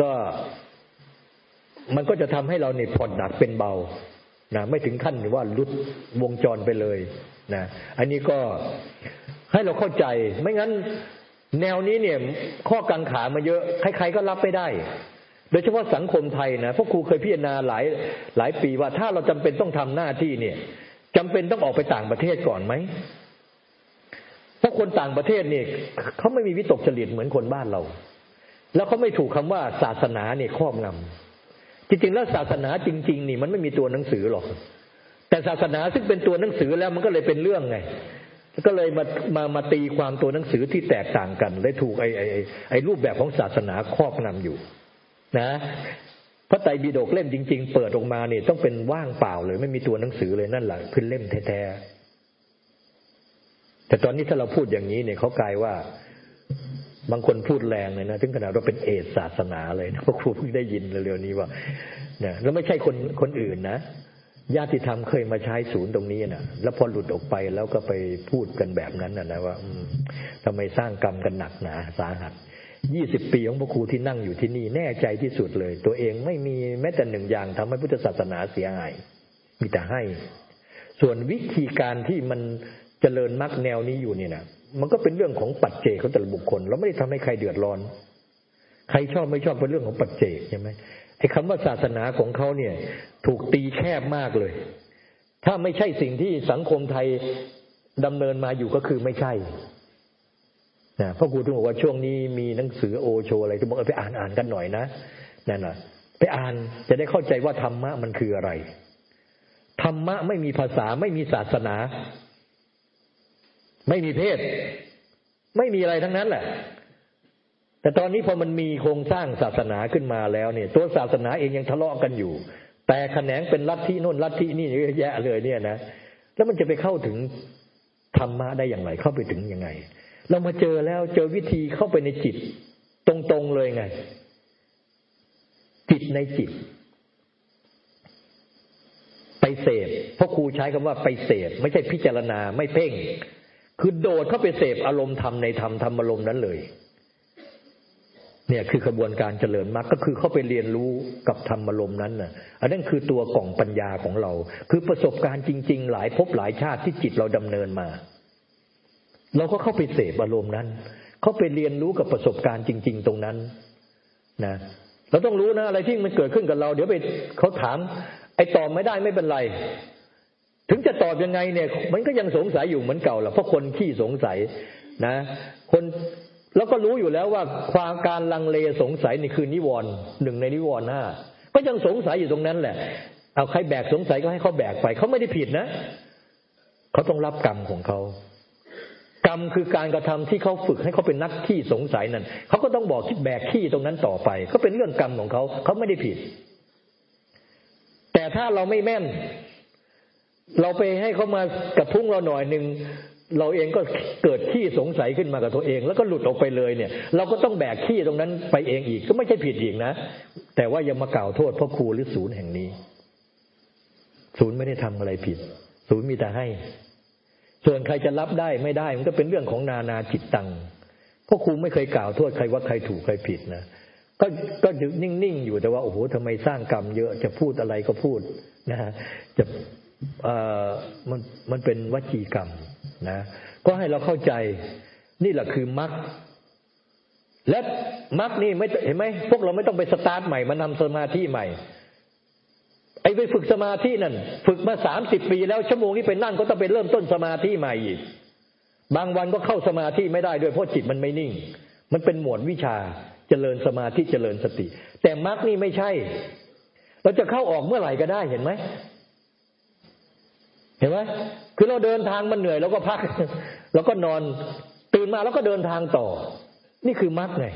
ก็มันก็จะทำให้เราเนี่ยผ่อนหนักเป็นเบานะไม่ถึงขั้นว่าลุดวงจรไปเลยนะอันนี้ก็ให้เราเข้าใจไม่งั้น แนวนี้เนี่ยข้อกังขามาเยอะใครๆก็รับไม่ได้ โดยเฉพาะสังคมไทยนะพวกครูเคยพิจารณาหลายหลายปีว่าถ้าเราจำเป็นต้องทำหน้าที่เนี่ยจำเป็นต้องออกไปต่างประเทศก่อนไหมเพราะคนต่างประเทศเนี่ยเขาไม่มีวิตกจริตเหมือนคนบ้านเรา แล้วเขาไม่ถูกคำว่าศาสนาเนี่ยครอบงำจริงๆแล้วศาสนาจริง ๆ นี่มันไม่มีตัวหนังสือหรอก แต่ศาสนาซึ่งเป็นตัวหนังสือแล้วมันก็เลยเป็นเรื่องไงก็เลยมามามาตีความตัวหนังสือที่แตกต่างกันเลยถูกไอ้ไอ้ไอ้รูปแบบของศาสนาครอบนำอยู่ นะพระไตรปิฎกเล่มจริง ๆ เปิดออกมาเนี่ยต้องเป็นว่างเปล่าเลย ไม่มีตัวหนังสือเลยนั่นแหละคือเล่มแท้ๆแต่ตอนนี้ถ้าเราพูดอย่างนี้เนี่ยเขากลายว่าบางคนพูดแรงเลยนะ ถึงขนาดเราเป็นเอศศาสนาเลยนะพราะครูเพิ่งได้ยินเร็วๆนี้ว่าเนี่ยแล้วไม่ใช่คนคนอื่นนะญาติธรรมเคยมาใช้ศูนย์ตรงนี้นะแล้วพอหลุดออกไปแล้วก็ไปพูดกันแบบนั้นนะนะว่าทำไมสร้างกรรมกันหนักหนาสาหัส ยี่สิบปีของพระครูที่นั่งอยู่ที่นี่แน่ใจที่สุดเลย ตัวเองไม่มีแม้แต่หนึ่งอย่างทำให้พุทธศาสนาเสียหายมีแต่ให้ ส่วนวิธีการที่มันเจริญมรรคแนวนี้อยู่เนี่ยนะมันก็เป็นเรื่องของปัจเจกของแต่ละบุคคล เราไม่ได้ทำให้ใครเดือดร้อน ใครชอบไม่ชอบเป็นเรื่องของปัจเจกใช่ไหมไอ้คำว่าศาสนาของเขาเนี่ย ถูกตีแคบมากเลย ถ้าไม่ใช่สิ่งที่สังคมไทยดำเนินมาอยู่ก็คือไม่ใช่ นะพ่อครูถึงบอกว่าช่วงนี้มีหนังสือโอโชอะไรที่บอกไปอ่านอ่านกันหน่อยนะนั่นนะไปอ่านจะได้เข้าใจว่าธรรมะมันคืออะไรธรรมะไม่มีภาษาไม่มีศาสนา ไม่มีเพศ ไม่มีอะไรทั้งนั้นแหละ แต่ตอนนี้พอมันมีโครงสร้างศาสนาขึ้นมาแล้วเนี่ย ตัวศาสนาเองยังทะเลาะกันอยู่ แต่แขนงเป็นลัทธิโน่นลัทธินี่เยอะแยะเลยเนี่ยนะแล้วมันจะไปเข้าถึงธรรมะได้อย่างไร เข้าไปถึงยังไง เรามาเจอแล้วเจอวิธีเข้าไปในจิต ตรงๆเลยไง จิตในจิต ไปเสพเพราะครูใช้คำว่าไปเสพไม่ใช่พิจารณาไม่เพ่ง คือโดดเข้าไปเสพอารมณ์ธรรมในธรรมธรรมอารมณ์นั้นเลย เนี่ยคือกระบวนการเจริญมรรคก็คือเข้าไปเรียนรู้กับธรรมอารมณ์นั้นน่ะ อันนั้นคือตัวกล่องปัญญาของเรา คือประสบการณ์จริง ๆ หลายภพหลายชาติที่จิตเราดำเนินมา เราก็เข้าไปเสพอารมณ์นั้น เข้าไปเรียนรู้กับประสบการณ์จริง ๆ ตรงนั้นนะเราต้องรู้นะอะไรที่มันเกิดขึ้นกับเรา เดี๋ยวไปเขาถาม ไอ้ตอบไม่ได้ไม่เป็นไร ถึงจะตอบยังไงเนี่ย มันก็ยังสงสัยอยู่เหมือนเก่าแหละเพราะคนขี้สงสัยนะ คนแล้วก็รู้อยู่แล้วว่าความการลังเลสงสัยนี่คือนิวรณ์หนึ่งในนิวรณ์ห้าก็ยังสงสัยอยู่ตรงนั้นแหละ เอาใครแบกสงสัยก็ให้เขาแบกไปเขาไม่ได้ผิดนะเขาต้องรับกรรมของเขา กรรมคือการกระทำที่เขาฝึกให้เขาเป็นนักขี้สงสัยนั่นเขาก็ต้องบอกคิดแบกขี้ตรงนั้นต่อไปก็เป็นเรื่องกรรมของเขาเขาไม่ได้ผิด แต่ถ้าเราไม่แม่น เราไปให้เขามากระพุ้งเราหน่อยหนึ่งเราเองก็เกิดขี้สงสัยขึ้นมากับตัวเอง แล้วก็หลุดออกไปเลยเนี่ย เราก็ต้องแบกขี้ตรงนั้นไปเองอีก ก็ไม่ใช่ผิดอีกนะ แต่ว่ายังมากล่าวโทษพ่อครูหรือศูนย์แห่งนี้ ศูนย์ไม่ได้ทำอะไรผิด ศูนย์มีแต่ให้ ส่วนใครจะรับได้ไม่ได้ มันก็เป็นเรื่องของนานาจิตตังพราะครูไม่เคยกล่าวโทษใครว่าใครถูกใครผิดนะก็ก็ยึนิ่งๆอยู่แต่ว่าโอ้โหทำไมสร้างกรรมเยอะจะพูดอะไรก็พูดนะฮะจะเอ่อมันมันเป็นวจีกรรมนะ ก็ให้เราเข้าใจนี่แหละคือมรรคและมรรคนี่ไม่เห็นไหมพวกเราไม่ต้องไปสตาร์ทใหม่มานำสมาธิใหม่ ไอ้ไปฝึกสมาธินั่น ฝึกมาสามสิบปีแล้วชั่วโมงนี้ไปนั่งก็ต้องไปเริ่มต้นสมาธิใหม่อีก บางวันก็เข้าสมาธิไม่ได้ด้วยเพราะจิตมันไม่นิ่ง มันเป็นหมวดวิชาเจริญสมาธิเจริญสติ แต่มรรคนี่ไม่ใช่ เราจะเข้าออกเมื่อไหร่ก็ได้เห็นไหมเห็นไหมคือเราเดินทางมันเหนื่อยแล้วก็พักแล้วก็นอนตื่นมาแล้วก็เดินทางต่อ นี่คือมรรคไง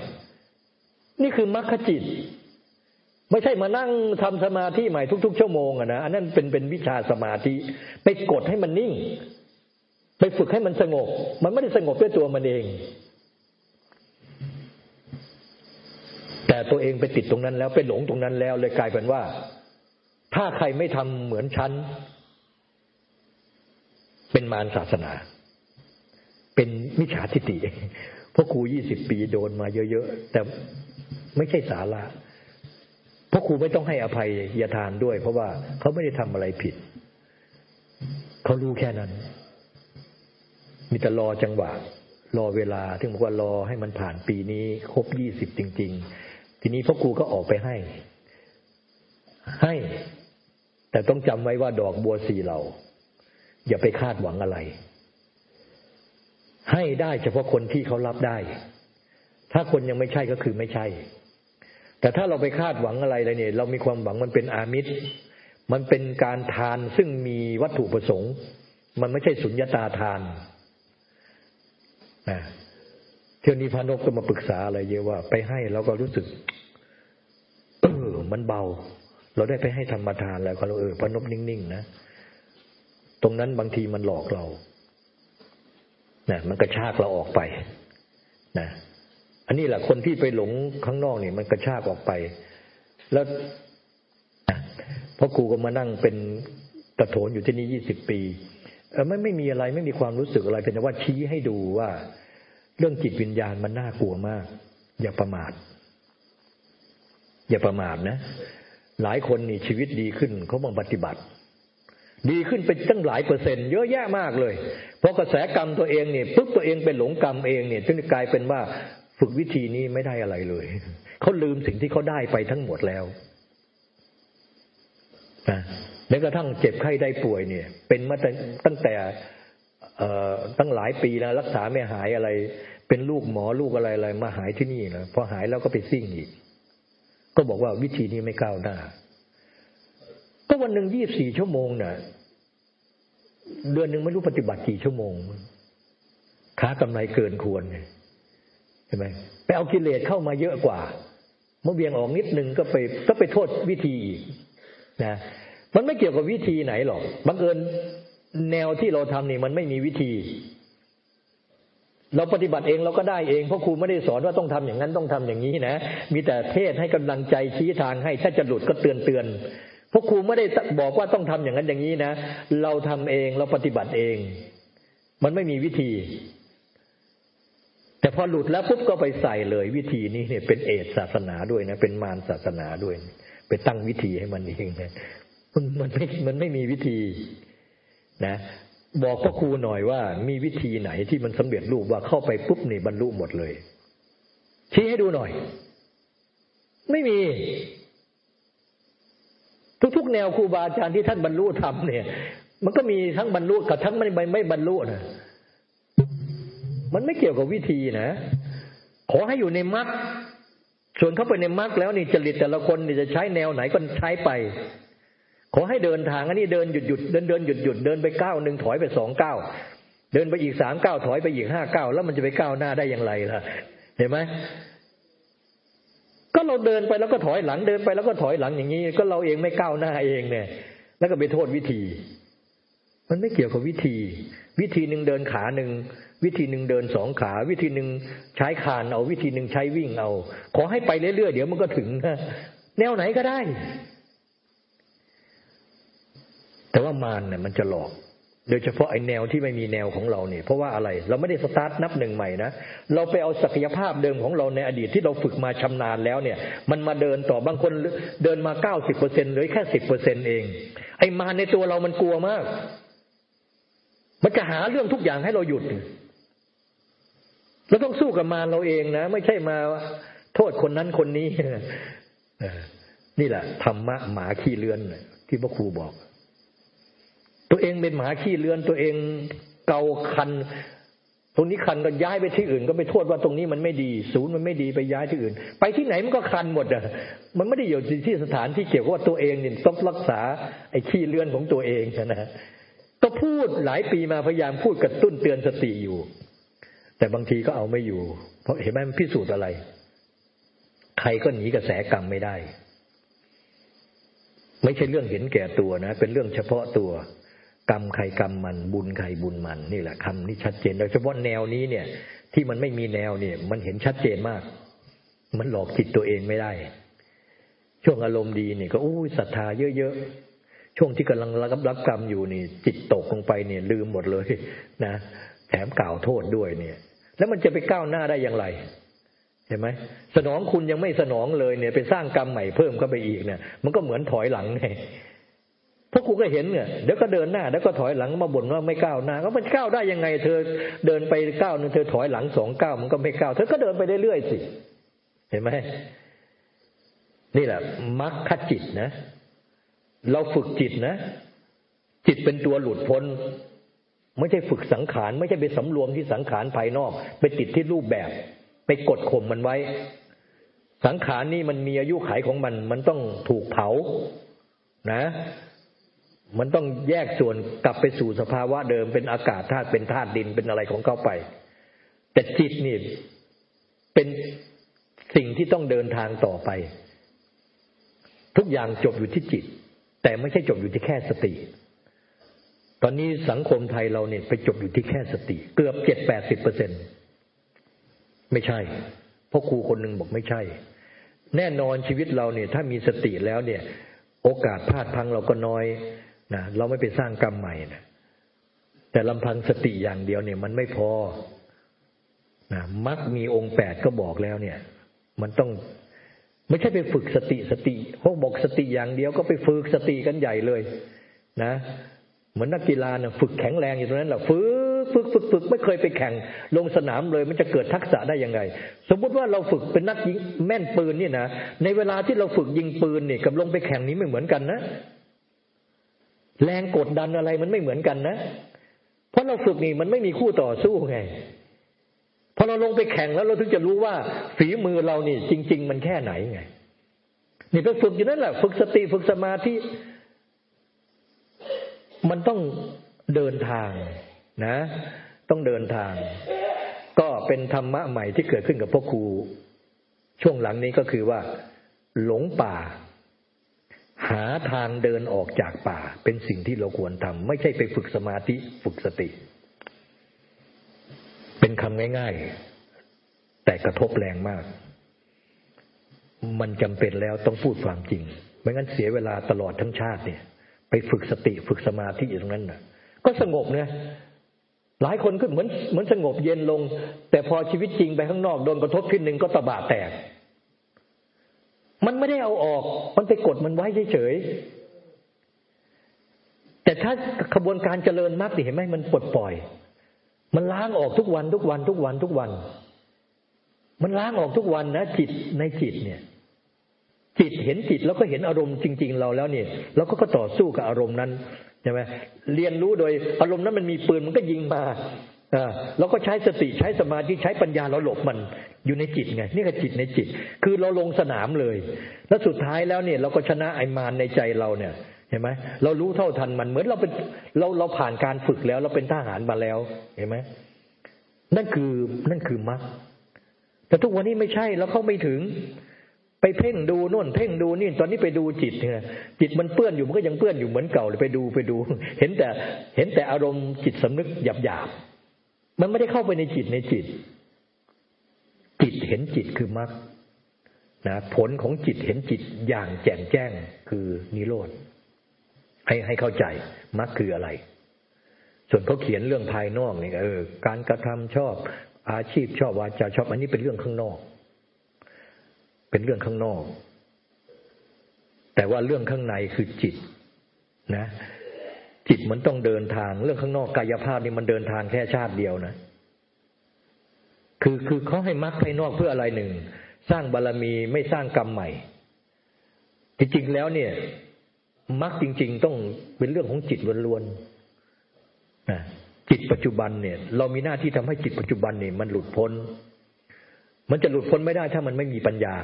นี่คือมรรคจิต ไม่ใช่มานั่งทำสมาธิใหม่ทุก ๆ ชั่วโมงอะนะอันนั้นเป็นเป็นวิชาสมาธิ ไปกดให้มันนิ่ง ไปฝึกให้มันสงบ มันไม่ได้สงบด้วยตัวมันเอง แต่ตัวเองไปติดตรงนั้นแล้วไปหลงตรงนั้นแล้วเลยกลายเป็นว่า ถ้าใครไม่ทำเหมือนฉัน เป็นมารศาสนา เป็นมิจฉาทิฏฐิเพราะครูยี่สิบปีโดนมาเยอะๆแต่ไม่ใช่สาระ พราะครูไม่ต้องให้อภัยยาทานด้วย เพราะว่าเขาไม่ได้ทำอะไรผิด เขารู้แค่นั้น มีแต่รอจังหวะ รอเวลาถึงบอกว่ารอให้มันผ่านปีนี้ ครบยี่สิบจริง ๆ ทีนี้พ่อครูก็ออกไปให้ ให้ แต่ต้องจำไว้ว่าดอกบัวสีเหล่า อย่าไปคาดหวังอะไร ให้ได้เฉพาะคนที่เขารับได้ ถ้าคนยังไม่ใช่ก็คือไม่ใช่ แต่ถ้าเราไปคาดหวังอะไรเลยเนี่ย เรามีความหวังมันเป็นอามิตร มันเป็นการทานซึ่งมีวัตถุประสงค์ มันไม่ใช่สุญญตาทานนะเที่ยวนี้พระนกก็มาปรึกษาอะไรเยอะว่า ไปให้แล้วก็รู้สึกเออมันเบา เราได้ไปให้ธรรมทานแล้วก็เราเออพระนกนิ่งๆนะตรงนั้นบางทีมันหลอกเรานะมันกระชากเราออกไปนะ อันนี้แหละคนที่ไปหลงข้างนอกเนี่ยมันกระชากออกไป แล้วพราะครูก็มานั่งเป็นกระโถนอยู่ที่นี่ยี่สิบปีไม่ไม่มีอะไรไม่มีความรู้สึกอะไรเป็นแต่ว่าชี้ให้ดูว่า เรื่องจิตวิญญาณมันน่ากลัวมาก อย่าประมาท อย่าประมาทนะ หลายคนนี่ชีวิตดีขึ้นเขาบังปฏิบัติ ดีขึ้นไปตั้งหลายเปอร์เซ็นต์เยอะแยะมากเลย เพราะกระแสกรรมตัวเองเนี่ยปุ๊บตัวเองเป็นหลงกรรมเองเนี่ยจึงกลายเป็นว่า ฝึกวิธีนี้ไม่ได้อะไรเลย เขาลืมสิ่งที่เขาได้ไปทั้งหมดแล้วนะแม้กระทั่งเจ็บไข้ได้ป่วยเนี่ย เป็นมาตั้งแต่ตั้งหลายปีแล้วรักษาไม่หายอะไร เป็นลูกหมอลูกอะไรอะไรมาหายที่นี่นะพอหายแล้วก็ไปซิ่งอีก ก็บอกว่าวิธีนี้ไม่ก้าวหน้า ก็วันหนึ่งยี่บสี่ชั่วโมงนะ่ะ เดือนหนึ่งไม่รู้ปฏิบัติกี่ชั่วโมงค้ากำไรเกินควรใช่ไหมไปเอากิเลสเข้ามาเยอะกว่า เมื่อเบี่ยงออกนิดนึงก็ไปก็ไปโทษวิธีอีกนะมันไม่เกี่ยวกับวิธีไหนหรอกบังเอิญแนวที่เราทำนี่มันไม่มีวิธี เราปฏิบัติเองเราก็ได้เองเพราะครูไม่ได้สอนว่าต้องทำอย่างนั้นต้องทำอย่างนี้นะมีแต่เทศให้กำลังใจชี้ทางให้ถ้าจะหลุดก็เตือนเตือนเพราะครูไม่ได้บอกว่าต้องทำอย่างนั้นอย่างนี้นะเราทำเองเราปฏิบัติเอง มันไม่มีวิธี แต่พอหลุดแล้วปุ๊บก็ไปใส่เลย วิธีนี้เนี่ยเป็นเอตศาสนาด้วยนะ เป็นมารศาสนาด้วย ไปตั้งวิธีให้มันเองนะมันมันไม่มันไม่มีวิธี นะ บอกพ่อครูหน่อยว่า มีวิธีไหนที่มันสำเร็จรูปว่าเข้าไปปุ๊บนี่บรรลุหมดเลยชี้ให้ดูหน่อย ไม่มี ทุกๆ แนวครูบาอาจารย์ที่ท่านบรรลุทำเนี่ย มันก็มีทั้งบรรลุกับทั้งไม่ไม่บรรลุนะ มันไม่เกี่ยวกับวิธีนะ ขอให้อยู่ในมรรคส่วนเข้าไปในมรรคแล้วนี่จริตแต่ละคนนี่จะใช้แนวไหนก็ใช้ไป ขอให้เดินทางอันนี้เดินหยุดหยุดเดินเดินหยุดหยุดเดินไปเก้าหนึ่งถอยไปสองเก้าเดินไปอีกสามเก้าถอยไปอีกห้าเก้าแล้วมันจะไปก้าวหน้าได้อย่างไรล่ะ เห็นไหมก็เราเดินไปแล้วก็ถอยหลังเดินไปแล้วก็ถอยหลังอย่างนี้ ก็เราเองไม่ก้าวหน้าเองเนี่ย แล้วก็ไปโทษวิธี มันไม่เกี่ยวกับวิธี วิธีหนึ่งเดินขาหนึ่งวิธีหนึ่งเดินสองขา วิธีหนึ่งใช้คานเอาวิธีหนึ่งใช้วิ่งเอา ขอให้ไปเรื่อยๆเดี๋ยวมันก็ถึงนะแนวไหนก็ได้ แต่ว่ามารเนี่ยมันจะหลอก โดยเฉพาะไอ้แนวที่ไม่มีแนวของเราเนี่ยเพราะว่าอะไร เราไม่ได้สตาร์ทนับหนึ่งใหม่นะเราไปเอาศักยภาพเดิมของเราในอดีตที่เราฝึกมาชำนาญแล้วเนี่ย มันมาเดินต่อบางคนเดินมาเก้าสิบเปอร์เซ็นต์หรือแค่สิบเปอร์เซ็นเอง ไอ้มารในตัวเรามันกลัวมาก มันจะหาเรื่องทุกอย่างให้เราหยุดเราต้องสู้กับมาเราเองนะ ไม่ใช่มาโทษคนนั้นคนนี้นี่แหละธรรมะหมาขี้เลือนที่พระครูบอก ตัวเองเป็นหมาขี้เลือน ตัวเองเกาคัน ตรงนี้คันก็ย้ายไปที่อื่น ก็ไปโทษว่าตรงนี้มันไม่ดี ศูนย์มันไม่ดีไปย้ายที่อื่น ไปที่ไหนมันก็คันหมดอะมันไม่ได้อยู่ที่สถานที่เกี่ยวกับว่าตัวเองเนี่ยต้องรักษาไอ้ขี้เลือนของตัวเองนะ ก็พูดหลายปีมาพยายามพูดกระตุ้นเตือนสติอยู่ แต่บางทีก็เอาไม่อยู่ เพราะเห็นไหมมันพิสูจน์อะไร ใครก็หนีกระแสกรรมไม่ได้ ไม่ใช่เรื่องเห็นแก่ตัวนะ เป็นเรื่องเฉพาะตัว กรรมใครกรรมมัน บุญใครบุญมัน นี่แหละคำนี้ชัดเจน โดยเฉพาะแนวนี้เนี่ย ที่มันไม่มีแนวเนี่ย มันเห็นชัดเจนมาก มันหลอกจิตตัวเองไม่ได้ ช่วงอารมณ์ดีเนี่ยก็อู้ศรัทธาเยอะๆ ช่วงที่กำลังรับรับกรรมอยู่นี่ จิตตกลงไปเนี่ย ลืมหมดเลยนะแถมกล่าวโทษด้วยเนี่ย แล้วมันจะไปก้าวหน้าได้อย่างไรเห็นไหมสนองคุณยังไม่สนองเลยเนี่ย ไปสร้างกรรมใหม่เพิ่มเข้าไปอีกเนี่ยมันก็เหมือนถอยหลังไงพราะครูก็เห็นเนี่ยเดี๋ยวก็เดินหน้าแล้วก็ถอยหลังมาบ่นว่าไม่ก้าวหน้าก็มันก้าวได้ยังไง เธอเดินไปก้าวนึงเธอถอยหลังสองก้าวมันก็ไม่ก้าวเธอก็เดินไปเรื่อยๆสิ เห็นไหมนี่แหละมรรคจิตนะ เราฝึกจิตนะ จิตเป็นตัวหลุดพ้น ไม่ใช่ฝึกสังขาร ไม่ใช่ไปสำรวมที่สังขารภายนอก ไปติดที่รูปแบบ ไปกดข่มมันไว้ สังขารนี่มันมีอายุไขของมัน มันต้องถูกเผานะ มันต้องแยกส่วนกลับไปสู่สภาวะเดิมเป็นอากาศธาตุเป็นธาตุดินเป็นอะไรของเขาไป แต่จิตนี่เป็นสิ่งที่ต้องเดินทางต่อไป ทุกอย่างจบอยู่ที่จิต แต่ไม่ใช่จบอยู่ที่แค่สติ ตอนนี้สังคมไทยเราเนี่ยไปจบอยู่ที่แค่สติ เกือบเจ็ดแปดสิบเปอร์เซ็นไม่ใช่ เพราะครูคนหนึ่งบอกไม่ใช่ แน่นอนชีวิตเราเนี่ย ถ้ามีสติแล้วเนี่ย โอกาสพลาดพังเราก็น้อยนะเราไม่ไปสร้างกรรมใหม่นะแต่ลำพังสติอย่างเดียวเนี่ย มันไม่พอนะมักมีองค์แปดก็บอกแล้วเนี่ย มันต้อง ไม่ใช่ไปฝึกสติสติเขาบอกสติอย่างเดียวก็ไปฝึกสติกันใหญ่เลย นะเหมือนนักกีฬาเนี่ยฝึกแข็งแรงอยู่ตรงนั้นแหละฝึกฝึกฝึกฝึกไม่เคยไปแข่ง ลงสนามเลย มันจะเกิดทักษะได้ยังไง สมมุติว่าเราฝึกเป็นนักยิงแม่นปืนนี่นะในเวลาที่เราฝึกยิงปืนเนี่ยกับลงไปแข่งนี้ไม่เหมือนกันนะแรงกดดันอะไรมันไม่เหมือนกันนะ เพราะเราฝึกนี่มันไม่มีคู่ต่อสู้ไง พอเราลงไปแข่งแล้วเราถึงจะรู้ว่าฝีมือเรานี่ จริง ๆ มันแค่ไหนไง นี่ไปฝึกอยู่นั่นแหละฝึกสติฝึกสมาธิมันต้องเดินทางนะ ต้องเดินทาง ก็เป็นธรรมะใหม่ที่เกิดขึ้นกับพ่อครูช่วงหลังนี้ก็คือว่า หลงป่า หาทางเดินออกจากป่า เป็นสิ่งที่เราควรทำไม่ใช่ไปฝึกสมาธิฝึกสติ เป็นคำง่ายๆ แต่กระทบแรงมาก มันจำเป็นแล้วต้องพูดความจริง ไม่งั้นเสียเวลาตลอดทั้งชาติเนี่ย ไปฝึกสติฝึกสมาธิอยู่ตรงนั้นนะก็สงบเนี่ยหลายคนก็เหมือนเหมือนสงบเย็นลง แต่พอชีวิตจริงไปข้างนอกโดนกระทบขึ้นหนึ่งก็ตะบะแตก มันไม่ได้เอาออก มันไปกดมันไว้เฉยๆแต่ถ้าขบวนการเจริญมรรคเห็นไหมมันปลดปล่อย มันล้างออกทุกวันทุกวันทุกวันทุกวัน มันล้างออกทุกวันนะจิตในจิตเนี่ย จิตเห็นจิตแล้วก็เห็นอารมณ์จริง ๆ เราแล้วเนี่ยเราก็ก็ต่อสู้กับอารมณ์นั้นใช่ไหมเรียนรู้โดยอารมณ์นั้นมันมีปืนมันก็ยิงมาอ่าเราก็ใช้สติใช้สมาธิใช้ปัญญาเราหลบมันอยู่ในจิตไงนี่คือจิตในจิต คือเราลงสนามเลย แล้วสุดท้ายแล้วเนี่ย เราก็ชนะไอมารในใจเราเนี่ย เห็นไหมเรารู้เท่าทันมันเหมือนเราเป็นเราเราผ่านการฝึกแล้ว เราเป็นทหารมาแล้ว เห็นไหมนั่นคือนั่นคือมรรคแต่ทุกวันนี้ไม่ใช่แล้วเขาไม่ถึง ไปเพ่งดูโน่นเพ่งดูนี่ตอนนี้ไปดูจิตเนี่ยจิตมันเปื้อนอยู่มันก็ยังเปื้อนอยู่เหมือนเก่าเลยไปดูไปดู เห็นแต่เห็นแต่อารมณ์จิตสำนึกหยาบหยาบมันไม่ได้เข้าไปในจิตในจิต จิตเห็นจิตคือมรรคนะผลของจิตเห็นจิตอย่างแจ่มแจ้งคือนิโรธ ให้ให้เข้าใจมรรคคืออะไร ส่วนเขาเขียนเรื่องภายนอกเนี่เออ การกระทำชอบอาชีพชอบวาจาชอบอันนี้เป็นเรื่องข้างนอก เป็นเรื่องข้างนอก แต่ว่าเรื่องข้างในคือจิต นะ จิตมันต้องเดินทาง เรื่องข้างนอกกายภาพนี่มันเดินทางแค่ชาติเดียวนะคือคือเขาให้มรรคภายนอกเพื่ออะไรหนึ่ง สร้างบารรมีไม่สร้างกรรมใหม่ จริงๆแล้วเนี่ย มรรคจริง ๆ ต้องเป็นเรื่องของจิตล้วนๆนะจิตปัจจุบันเนี่ย เรามีหน้าที่ทำให้จิตปัจจุบันเนี่ยมันหลุดพ้น มันจะหลุดพ้นไม่ได้ถ้ามันไม่มีปัญญา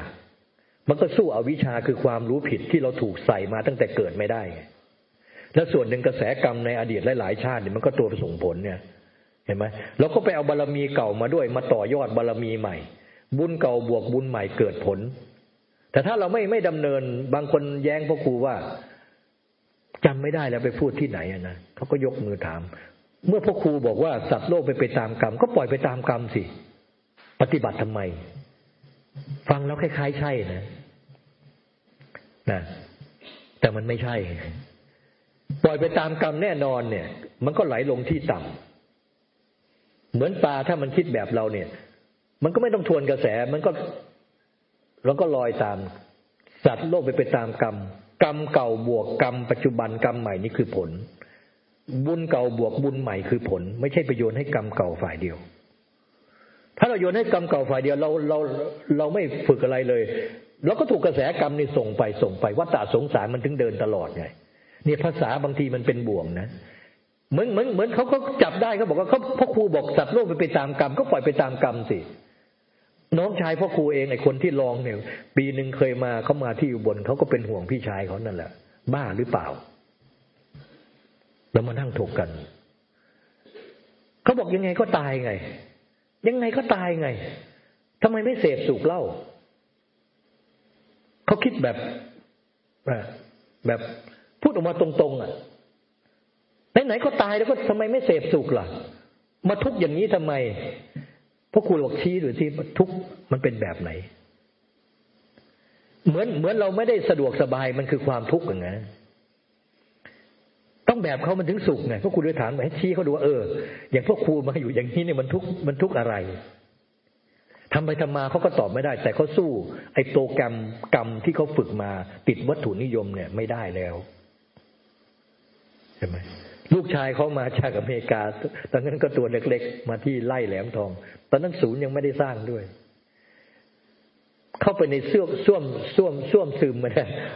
มันก็สู้อวิชชาคือความรู้ผิดที่เราถูกใส่มาตั้งแต่เกิดไม่ได้ แล้วส่วนหนึ่งกระแสกรรมในอดีตหลายๆชาติเนี่ยมันก็ตัวส่งผลเนี่ย เห็นไหมเราก็ไปเอาบารรมีเก่ามาด้วย มาต่อยอดบารรมีใหม่ บุญเก่าบวกบุญใหม่เกิดผล แต่ถ้าเราไม่ไม่ดำเนินบางคนแย้งพ่อครูว่า จำไม่ได้แล้วไปพูดที่ไหนนะเขาก็ยกมือถาม เมื่อพ่อครูบอกว่าสัตว์โลกไปไปตามกรรม ก็ปล่อยไปตามกรรมสิ ปฏิบัติทำไม ฟังแล้วคล้ายๆ ใช่นะนะแต่มันไม่ใช่ ปล่อยไปตามกรรมแน่นอนเนี่ย มันก็ไหลลงที่ต่ำเหมือนปลาถ้ามันคิดแบบเราเนี่ย มันก็ไม่ต้องทวนกระแส มันก็เราก็ลอยตาม สัตว์โลกไปไปตามกรรม กรรมเก่าบวกกรรมปัจจุบันกรรมใหม่นี่คือผล บุญเก่าบวกบุญใหม่คือผล ไม่ใช่ประโยชน์ให้กรรมเก่าฝ่ายเดียว ถ้าเราโยนให้กรรมเก่าฝ่ายเดียวเราเราเราไม่ฝึกอะไรเลยเราก็ถูกกระแสกรรมนี่ส่งไปส่งไปวัฏฏะสงสารมันถึงเดินตลอดไงเนี่ยภาษาบางทีมันเป็นบ่วงนะเหมือนเหมือนเหมือนเขาเขาจับได้เขาบอกว่าเขาพ่อครูบอกสัตว์โลกไปไปตามกรรมก็ปล่อยไปตามกรรมสิ น้องชายพ่อครูเองไอ้คนที่ลองเนี่ย ปีหนึ่งเคยมาเขามาที่อยู่บนเขาก็เป็นห่วงพี่ชายเขานั่นแหละ บ้าหรือเปล่า แล้วมานั่งถกกันเขาบอกยังไงก็ตายไง ยังไงก็ตายไงทำไมไม่เสพสุขเล่าเขาคิดแบบแบบพูดออกมาตรงๆอะไหนๆก็ตายแล้วก็ทำไมไม่เสพสุขล่ะ มาทุกข์อย่างนี้ทำไม พราะคุณหลอกชี้หรือที่ทุกมันเป็นแบบไหน เหมือนเหมือนเราไม่ได้สะดวกสบายมันคือความทุกข์อย่างไงต้องแบบเขามันถึงสุขไงพวกคุณเลยถามให้ชี้เขาดูว่าเออ อย่างพวกครูมาอยู่อย่างนี้เนี่ยมันทุกมันทุกอะไรทำไปทำมาเขาก็ตอบไม่ได้ แต่เขาสู้ ไอ้โปรแกรมกรรมที่เขาฝึกมาติดวัตถุนิยมเนี่ยไม่ได้แล้วใช่ไหมลูกชายเขามาจากอเมริกา ตอนนั้นก็ตัวเล็ก ๆ มาที่ไล่แหลมทอง ตอนนั้นศูนย์ยังไม่ได้สร้างด้วย เข้าไปในเสื้อส้วมส้วมส้วมซึมมัน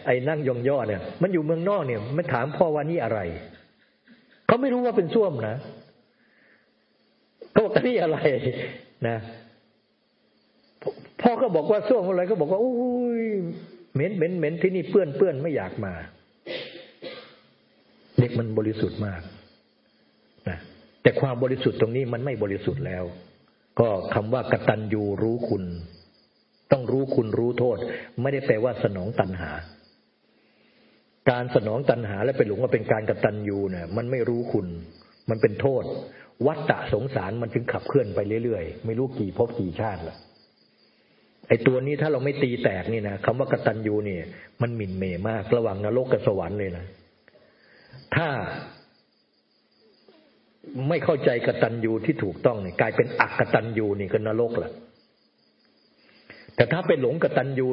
ไอ้นั่งยองย่อเนี่ย มันอยู่เมืองนอกเนี่ย มันถามพ่อว่านี่อะไร เขาไม่รู้ว่าเป็นส้วมนะเขาบอกนี่อะไร นะพ่อก็บอกว่าส้วมอะไรก็บอกว่าอุ้ยเหม็นเหม็นเหม็นที่นี่เปื้อนเปื้อนไม่อยากมา เด็กมันบริสุทธิ์มากนะแต่ความบริสุทธิ์ตรงนี้มันไม่บริสุทธิ์แล้ว ก็คำว่ากตัญญูรู้คุณ ต้องรู้คุณรู้โทษ ไม่ได้แปลว่าสนองตัณหา การสนองตัณหาและไปหลงว่าเป็นการกตัญญูเนี่ย มันไม่รู้คุณ มันเป็นโทษ วัฏฏะสงสารมันจึงขับเคลื่อนไปเรื่อยๆ ไม่รู้กี่พบกี่ชาติละไอ้ตัวนี้ถ้าเราไม่ตีแตกนี่นะคำว่ากตัญญูเนี่ยมันหมิ่นเมย์มาก ระหว่างนรกกับสวรรค์เลยนะถ้า ไม่เข้าใจกตัญญูที่ถูกต้องเนี่ยกลายเป็นอักกตัญญูนี่ก็นรกละแต่ถ้าไปหลงกตัญญู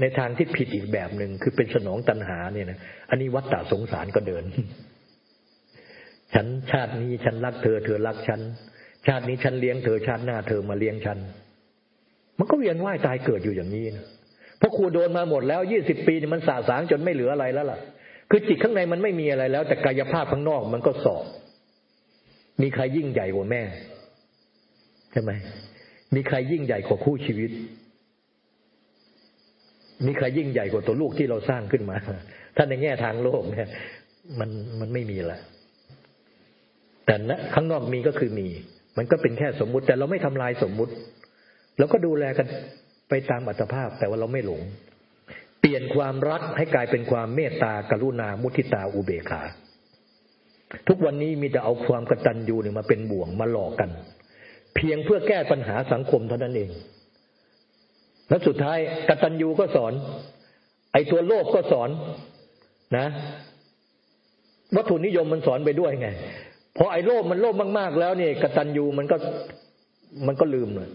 ในทางที่ผิดอีกแบบหนึ่งคือเป็นสนองตัณหาเนี่ยนะอันนี้วัฏฏะสงสารก็เดิน ฉันชาตินี้ฉันรักเธอเธอรักฉัน ชาตินี้ฉันเลี้ยงเธอชาติหน้าเธอมาเลี้ยงฉัน มันก็เวียนว่ายตายเกิดอยู่อย่างนี้นะเพราะครูโดนมาหมดแล้วยี่สิบปีนี่มันสาสางจนไม่เหลืออะไรแล้วล่ะ คือจิตข้างในมันไม่มีอะไรแล้ว แต่กายภาพข้างนอกมันก็สอบ มีใครยิ่งใหญ่กว่าแม่ใช่ไหมมีใครยิ่งใหญ่กว่าคู่ชีวิต มีใครยิ่งใหญ่กว่าตัวลูกที่เราสร้างขึ้นมา ถ้าในแง่ทางโลกเนี่ย มันมันไม่มีละแต่นะข้างนอกมีก็คือมี มันก็เป็นแค่สมมุติ แต่เราไม่ทำลายสมมุติเราก็ดูแลกันไปตามอัตภาพ แต่ว่าเราไม่หลง เปลี่ยนความรักให้กลายเป็นความเมตตากรุณามุทิตาอุเบกขา ทุกวันนี้มีแต่เอาความกตัญญูเนี่ยมาเป็นบ่วงมาหลอกกัน เพียงเพื่อแก้ปัญหาสังคมเท่านั้นเอง แล้วสุดท้ายกตัญญูก็สอน ไอ้ตัวโลภก็สอนนะ วัตถุนิยมมันสอนไปด้วยไงพอไอ้โลภมันโลภมาก ๆ แล้วเนี่ยกตัญญูมันก็มันก็ลืมเลย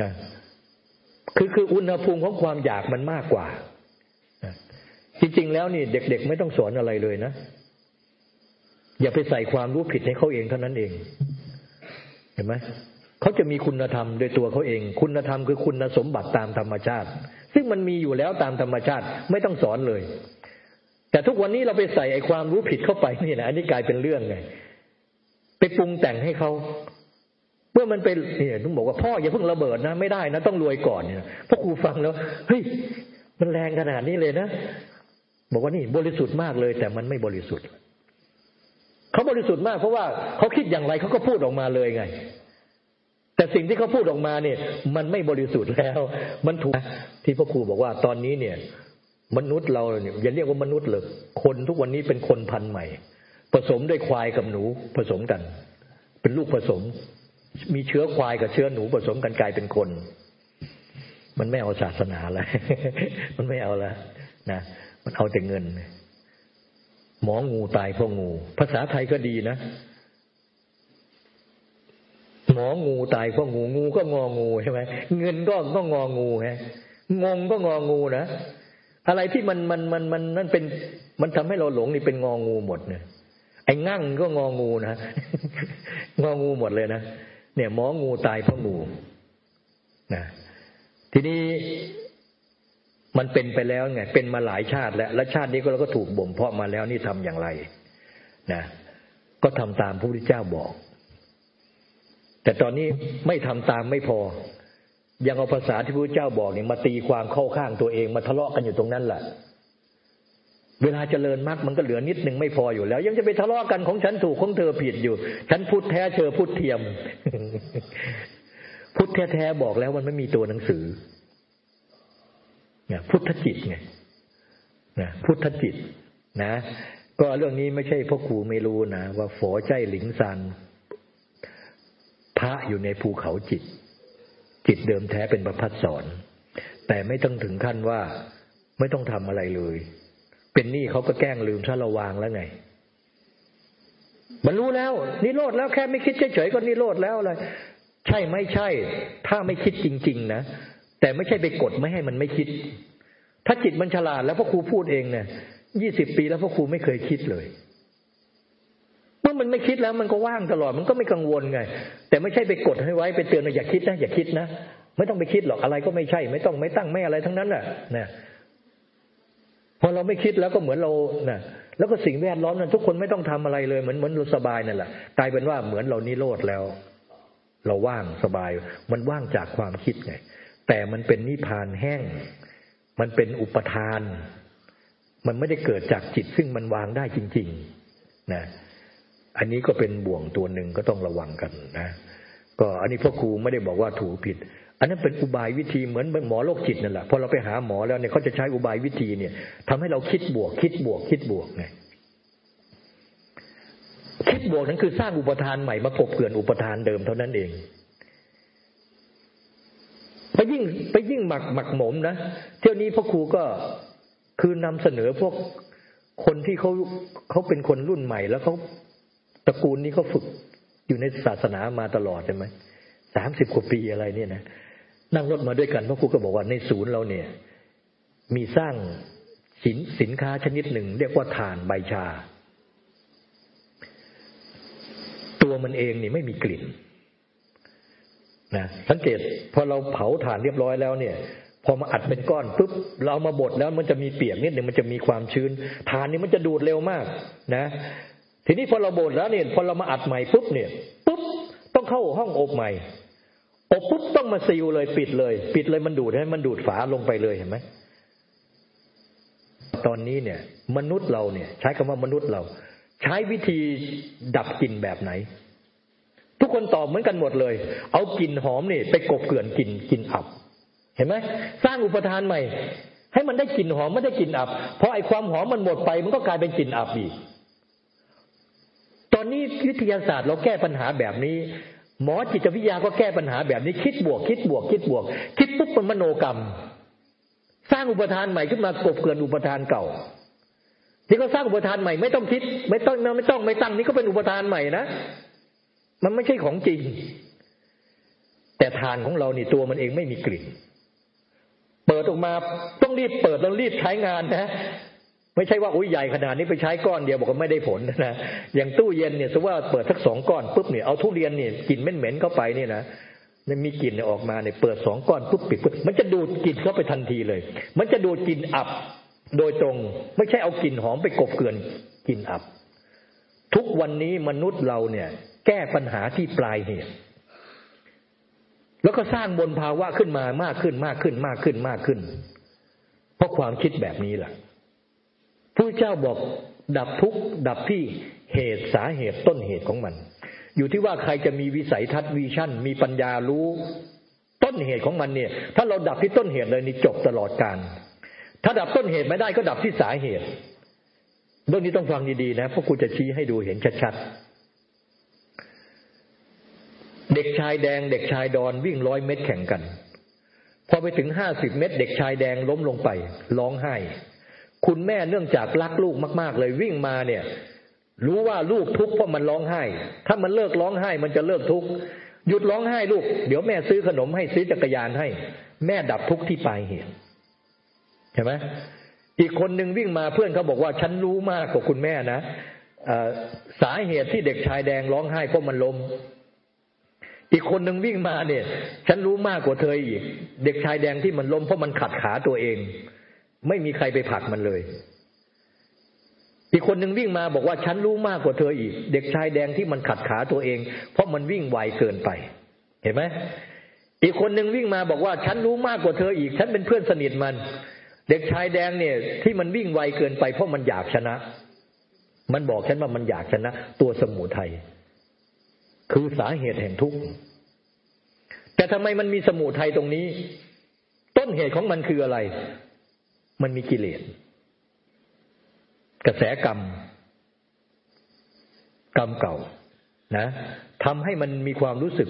นะคือคืออุณหภูมิของความอยากมันมากกว่าจริง ๆ แล้วนี่เด็ก ๆ ไม่ต้องสอนอะไรเลยนะ อย่าไปใส่ความรู้ผิดให้เขาเองเท่านั้นเอง เห็นไหมเขาจะมีคุณธรรมโดยตัวเขาเอง คุณธรรมคือคุณสมบัติตามธรรมชาติ ซึ่งมันมีอยู่แล้วตามธรรมชาติไม่ต้องสอนเลย แต่ทุกวันนี้เราไปใส่ไอ้ความรู้ผิดเข้าไปนี่นะอันนี้กลายเป็นเรื่องไงไปปรุงแต่งให้เขาเมื่อมันเป็นเนี่ยต้องบอกว่าพ่ออย่าเพิ่งระเบิดนะไม่ได้นะต้องรวยก่อนเนี่ยพ่อครูฟังแล้วเฮ้ยมันแรงขนาดนี้เลยนะบอกว่านี่บริสุทธิ์มากเลย แต่มันไม่บริสุทธิ์ เขาบริสุทธิ์มากเพราะว่าเขาคิดอย่างไรเขาก็พูดออกมาเลยไง แต่สิ่งที่เขาพูดออกมาเนี่ย มันไม่บริสุทธิ์แล้ว มันถูกที่พ่อครูบอกว่าตอนนี้เนี่ย มนุษย์เราเนี่ยอย่าเรียกว่ามนุษย์เลยคนทุกวันนี้เป็นคนพันธุ์ใหม่ ผสมด้วยควายกับหนูผสมกัน เป็นลูกผสม มีเชื้อควายกับเชื้อหนูผสมกันกลายเป็นคน มันไม่เอาศาสนาแล้วมันไม่เอาละนะมันเอาแต่เงิน หมองูตายเพราะงู ภาษาไทยก็ดีนะ หมองูตายเพราะงูงูก็งองูใช่ไหมเงินก็ก็งองูฮะงงก็งองูนะอะไรที่มันมันมันมันนั่นเป็น มันทำให้เราหลงนี่เป็นงองูหมดเนี่ยไอ้งั่งก็งองูนะงองูหมดเลยนะเนี่ย หมองูตายเพราะงูนะทีนี้ มันเป็นไปแล้วไงเป็นมาหลายชาติ แล้วและชาตินี้ก็เราก็ถูกบ่มเพาะมาแล้วนี่ทำอย่างไรนะก็ทำตามพระพุทธเจ้าบอก แต่ตอนนี้ไม่ทำตามไม่พอ ยังเอาภาษาที่พระพุทธเจ้าบอกเนี่ยมาตีความเข้าข้างตัวเองมาทะเลาะกันอยู่ตรงนั้นแหละเวลาเจริญมากมันก็เหลือนิดหนึ่งไม่พออยู่แล้ว ยังจะไปทะเลาะกันของฉันถูกของเธอผิดอยู่ ฉันพูดแท้เธอพูดเทียมพุทธแท้ๆบอกแล้วมันไม่มีตัวหนังสือ นี่ยพุทธจิตไงนะพุทธจิต นะ ก็เรื่องนี้ไม่ใช่พ่อครูไม่รู้นะว่าฝอใจหลิงซันพระอยู่ในภูเขาจิต จิตเดิมแท้เป็นประพัดสอนแต่ไม่ต้องถึงขั้นว่าไม่ต้องทำอะไรเลย เป็นหนี้เขาก็แกล้งลืมถ้าเราวางแล้วไงมันรู้แล้วนิโรธแล้วแค่ไม่คิดเฉยๆก็นิโรธแล้วเลยใช่ไม่ใช่ ถ้าไม่คิดจริง ๆ นะ แต่ไม่ใช่ไปกดไม่ให้มันไม่คิด ถ้าจิตมันฉลาดแล้วพ่อครูพูดเองเนี่ยยี่สิบปีแล้วพ่อครูไม่เคยคิดเลยเมื่อมันไม่คิดแล้วมันก็ว่างตลอดมันก็ไม่กังวลไง แต่ไม่ใช่ไปกดให้ไว้ไปเตือนว่าอย่าคิดนะอย่าคิดนะไม่ต้องไปคิดหรอกอะไรก็ไม่ใช่ ไม่ต้องไม่ตั้งไม่อะไรทั้งนั้นแหละนะพอเราไม่คิดแล้วก็เหมือนเรานะแล้วก็สิ่งแวดล้อมนั้นทุกคนไม่ต้องทำอะไรเลยเหมือนเหมือนเราสบายนั่นแหละกลายเป็นว่าเหมือนเรานิโรธแล้ว เราว่างสบาย มันว่างจากความคิดไง แต่มันเป็นนิพานแห้ง มันเป็นอุปทาน มันไม่ได้เกิดจากจิตซึ่งมันวางได้จริง ๆ นะ อันนี้ก็เป็นบ่วงตัวหนึ่งก็ต้องระวังกันนะ ก็อันนี้พ่อครูไม่ได้บอกว่าถูกผิด อันนั้นเป็นอุบายวิธีเหมือนหมอโรคจิตนั่นแหละพอเราไปหาหมอแล้วเนี่ยเขาจะใช้อุบายวิธีเนี่ยทำให้เราคิดบวก คิดบวก คิดบวกไงคิดบวกนั้นคือสร้างอุปทานใหม่มากบเกลื่อนอุปทานเดิมเท่านั้นเอง ไปยิ่งไปยิ่งหมักหมักหมมนะเที่ยวนี้พ่อครูก็คือนำเสนอพวกคนที่เขาเขาเป็นคนรุ่นใหม่ แล้วเขาตระกูลนี้เขาฝึกอยู่ในศาสนามาตลอดใช่ไหมสามสิบกว่าปีอะไรเนี่ยนะนั่งรถมาด้วยกันพระครูก็บอกว่าในศูนย์เราเนี่ย มีสร้างสินสินค้าชนิดหนึ่ง เรียกว่าฐานใบชา ตัวมันเองนี่ไม่มีกลิ่น นะสังเกตพอเราเผาถ่านเรียบร้อยแล้วเนี่ย พอมาอัดเป็นก้อนปุ๊บเรามาบดแล้วมันจะมีเปียกนิดหนึ่งมันจะมีความชื้นฐานนี้มันจะดูดเร็วมากนะ ทีนี้พอเราบดแล้วเนี่ยพอเรามาอัดใหม่ปุ๊บเนี่ยปุ๊บต้องเข้าห้องอบใหม่อบปุ๊บต้องมาซีลเลยปิดเลย ปิดเลยมันดูดให้มันดูดฝาลงไปเลยเห็นไหมตอนนี้เนี่ย มนุษย์เราเนี่ย ใช้คำว่ามนุษย์เรา ใช้วิธีดับกลิ่นแบบไหน ทุกคนตอบเหมือนกันหมดเลย เอากลิ่นหอมนี่ไปกบเกลื่อนกลิ่นกลิ่นอับ เห็นไหมสร้างอุปทานใหม่ ให้มันได้กลิ่นหอมไม่ได้กลิ่นอับ เพราะไอ้ความหอมมันหมดไปมันก็กลายเป็นกลิ่นอับอีก ตอนนี้วิทยาศาสตร์เราแก้ปัญหาแบบนี้ หมอจิตวิทยาก็แก้ปัญหาแบบนี้ คิดบวก คิดบวก คิดบวก คิดปุ๊บเป็นมโนกรรม สร้างอุปทานใหม่ขึ้นมากบเกินอุปทานเก่าที่เขาสร้างอุปทานใหม่ไม่ต้องคิด ไม่ต้องไม่ต้องไม่ตั้งนี่ก็เป็นอุปทานใหม่นะ มันไม่ใช่ของจริง แต่ทานของเรานี่ตัวมันเองไม่มีกลิ่น เปิดออกมาต้องรีบเปิดแล้วรีบใช้งานนะไม่ใช่ว่าอุ้ยใหญ่ขนาดนี้ไปใช้ก้อนเดียวบอกว่าไม่ได้ผลนะอย่างตู้เย็นเนี่ยสมมติว่าเปิดสักสองก้อนปุ๊บเนี่ยเอาทุเรียนเนี่ยกลิ่นเหม็นๆเข้าไปเนี่ยนะมันมีกลิ่นออกมาเนี่ยเปิดสองก้อนปุ๊บปิดปุ๊บมันจะดูดกลิ่นเข้าไปทันทีเลย มันจะดูดกลิ่นอับโดยตรง ไม่ใช่เอากลิ่นหอมไปกบเกลื่อนกลิ่นอับ ทุกวันนี้มนุษย์เราเนี่ย แก้ปัญหาที่ปลายเหตุ แล้วก็สร้างบนภาวะขึ้นมามากขึ้นมากขึ้นมากขึ้นมากขึ้น เพราะความคิดแบบนี้แหละพระเจ้าบอกดับทุกข์ดับที่เหตุสาเหตุต้นเหตุของมัน อยู่ที่ว่าใครจะมีวิสัยทัศน์วิชั่น มีปัญญารู้ต้นเหตุของมันเนี่ย ถ้าเราดับที่ต้นเหตุเลยนี่จบตลอดการ ถ้าดับต้นเหตุไม่ได้ก็ดับที่สาเหตุเรื่องนี้ต้องฟังดีๆนะเพราะกูจะชี้ให้ดูเห็นชัดๆ เด็กชายแดง เด็กชายดอนวิ่งร้อยเมตรแข่งกัน พอไปถึงห้าสิบเมตร เด็กชายแดงล้มลงไป ร้องไห้ คุณแม่เนื่องจากรักลูกมาก ๆ เลยวิ่งมาเนี่ย รู้ว่าลูกทุกข์เพราะมันร้องไห้ ถ้ามันเลิกร้องไห้มันจะเลิกทุกข์หยุดร้องไห้ลูก เดี๋ยวแม่ซื้อขนมให้ซื้อจักรยานให้ แม่ดับทุกข์ที่ปลายเหตุเห็นไหมอีกคนหนึ่งวิ่งมาเพื่อนเขาบอกว่าฉันรู้มากกว่าคุณแม่นะสาเหตุที่เด็กชายแดงร้องไห้เพราะมันล้ม อีกคนหนึ่งวิ่งมาเนี่ย ฉันรู้มากกว่าเธออีก เด็กชายแดงที่มันล้มเพราะมันขัดขาตัวเอง ไม่มีใครไปผลักมันเลย อีกคนหนึ่งวิ่งมาบอกว่าฉันรู้มากกว่าเธออีก เด็กชายแดงที่มันขัดขาตัวเอง เพราะมันวิ่งไวเกินไป เห็นไหมอีกคนหนึ่งวิ่งมาบอกว่าฉันรู้มากกว่าเธออีก ฉันเป็นเพื่อนสนิทมัน เด็กชายแดงเนี่ย ที่มันวิ่งไวเกินไป เพราะมันอยากชนะ มันบอกฉันว่ามันอยากชนะ ตัวสมุทัย คือสาเหตุแห่งทุกข์แต่ทำไมมันมีสมุทัยตรงนี้ ต้นเหตุของมันคืออะไร มันมีกิเลสกระแสกรรม กรรมเก่า นะทำให้มันมีความรู้สึก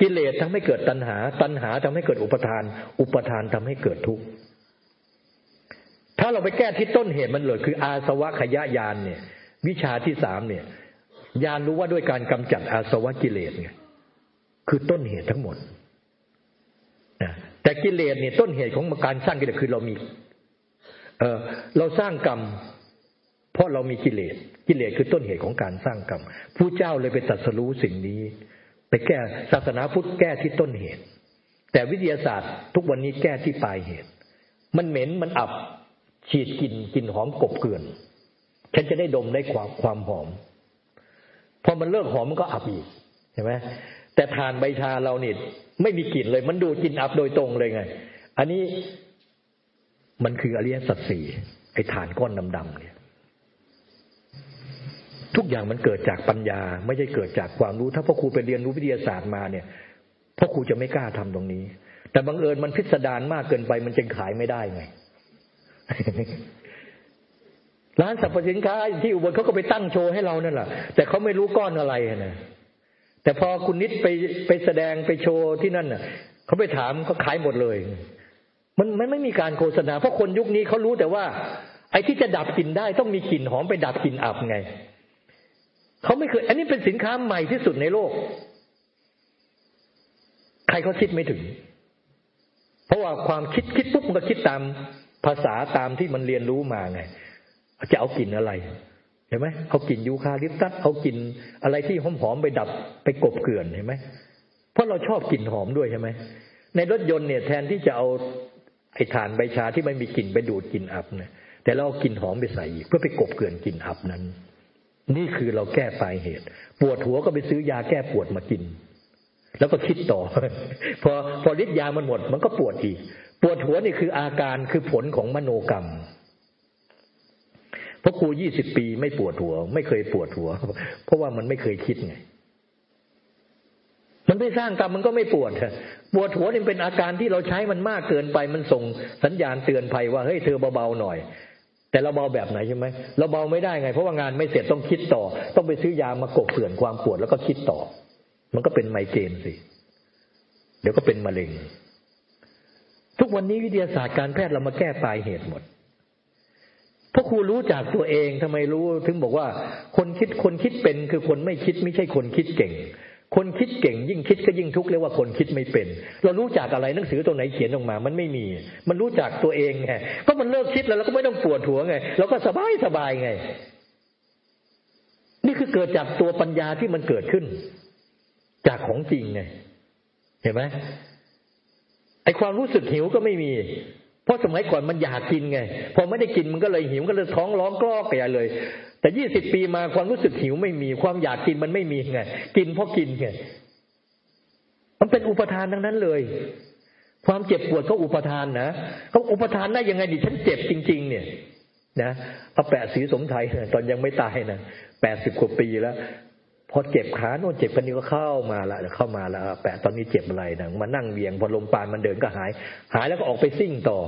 กิเลสทำให้เกิดตัณหา ตัณหาทำให้เกิดอุปทาน อุปทานทำให้เกิดทุกข์ถ้าเราไปแก้ที่ต้นเหตุมันเลยคืออาสวะขยะยานเนี่ย วิชาที่สามเนี่ย ยานรู้ว่าด้วยการกำจัดอาสวะกิเลสไงคือต้นเหตุทั้งหมดนะแต่กิเลสเนี่ยต้นเหตุของการสร้างกิเลสคือเรามี เออเราสร้างกรรม เพราะเรามีกิเลส กิเลสคือต้นเหตุของการสร้างกรรมผู้เจ้าเลยไปตัดสรู้สิ่งนี้ ไปแก้ศาสนาพุทธแก้ที่ต้นเหตุ แต่วิทยาศาสตร์ทุกวันนี้แก้ที่ปลายเหตุ มันเหม็นมันอับฉีดกลิ่นกลิ่นหอมกบเกลื่อน ฉันจะได้ดมได้ความความหอม พอมันเลิกหอมมันก็อับอีกใช่ไหมแต่ทานใบชาเราเนี่ยไม่มีกลิ่นเลย มันดูกลิ่นอับโดยตรงเลยไง อันนี้มันคืออริยสัจสี่ไอ้ฐานก้อนดำๆเนี่ย ทุกอย่างมันเกิดจากปัญญา ไม่ใช่เกิดจากความรู้ ถ้าพ่อครูไปเรียนรู้วิทยาศาสตร์มาเนี่ยพ่อครูจะไม่กล้าทำตรงนี้ แต่บังเอิญมันพิสดารมากเกินไป มันจึงขายไม่ได้ไง ร้านสรรพสินค้าที่อุบลเขาก็ไปตั้งโชว์ให้เรานั่นแหละแต่เขาไม่รู้ก้อนอะไรนะแต่พอคุณนิดไปไปแสดงไปโชว์ที่นั่นน่ะเขาไปถามเขาขายหมดเลย มันมันไม่มีการโฆษณา เพราะคนยุคนี้เขารู้แต่ว่า ไอ้ที่จะดับกลิ่นได้ต้องมีกลิ่นหอมไปดับกลิ่นอับไงเขาไม่เคย อันนี้เป็นสินค้าใหม่ที่สุดในโลก ใครเขาคิดไม่ถึง เพราะว่าความคิดคิดปุ๊บมันก็คิดตามภาษาตามที่มันเรียนรู้มาไง จะเอากลิ่นอะไรเห็นไหมเอากลิ่นยูคาลิปตัสเอากลิ่นอะไรที่หอมๆไปดับไปกบเกลื่อนเห็นไหมเพราะเราชอบกลิ่นหอมด้วยใช่ไหมในรถยนต์เนี่ยแทนที่จะเอาไอ้ฐานใบชาที่ไม่มีกลิ่นไปดูดกลิ่นอับเนี่ยแต่เราเอากลิ่นหอมไปใส่อีกเพื่อไปกบเกลื่อนกลิ่นอับนั้น นี่คือเราแก้ปลายเหตุ ปวดหัวก็ไปซื้อยาแก้ปวดมากิน แล้วก็คิดต่อ พอพอฤทธิ์ยามันหมด มันก็ปวดอีก ปวดหัวนี่คืออาการคือผลของมโนกรรม เพราะครูยี่สิบปีไม่ปวดหัว ไม่เคยปวดหัว เพราะว่ามันไม่เคยคิดไง มันไม่สร้างกรรมมันก็ไม่ปวดปวดหัวนี่เป็นอาการที่เราใช้มันมากเกินไปมันส่งสัญญาณเตือนภัยว่าเฮ้ยเธอเบาๆหน่อย แต่เราเบาแบบไหนใช่ไหมเราเบาไม่ได้ไง เพราะว่างานไม่เสร็จต้องคิดต่อ ต้องไปซื้อยามากบเกลื่อนความปวดแล้วก็คิดต่อ มันก็เป็นไมเกรนสิเดี๋ยวก็เป็นมะเร็งทุกวันนี้วิทยาศาสตร์การแพทย์เรามาแก้ปลายเหตุหมด ราะครูรู้จากตัวเองทำไมรู้ถึงบอกว่า คนคิดคนคิดเป็นคือคนไม่คิดไม่ใช่คนคิดเก่ง คนคิดเก่ง ยิ่งคิดก็ยิ่งทุกข์เรียกว่าคนคิดไม่เป็น เรารู้จากอะไรหนังสือตัวไหนเขียนออกมา มันไม่มี มันรู้จากตัวเองไงก็มันเลิกคิดแล้วเราก็ไม่ต้องปวดหัวไงเราก็สบายสบายไง นี่คือเกิดจากตัวปัญญาที่มันเกิดขึ้น จากของจริงไงเห็นไหมไอความรู้สึกหิวก็ไม่มี เพราะสมัยก่อนมันอยากกินไง พอไม่ได้กินมันก็เลยหิวก็เลยท้องร้องกรอกไปเลย แต่ยี่สิบปีมาความรู้สึกหิวไม่มีความอยากกินมันไม่มีไงกินเพราะกินไงมันเป็นอุปทานทั้งนั้นเลย ความเจ็บปวดก็อุปทานนะเขาอุปทานได้ยังไงดิฉันเจ็บจริง ๆ เนี่ยนะเอาแปะสีสมไทยตอนยังไม่ตายนะแปดสิบกว่าปีแล้ว พอเจ็บขาโน่นเจ็บกันนี้ก็เข้ามาละเข้ามาล้วแปะตอนนี้เจ็บอะไรนะมานั่งเวียงพอลมปานมันเดินก็หาย หายแล้วก็ออกไปซิ่งต่อ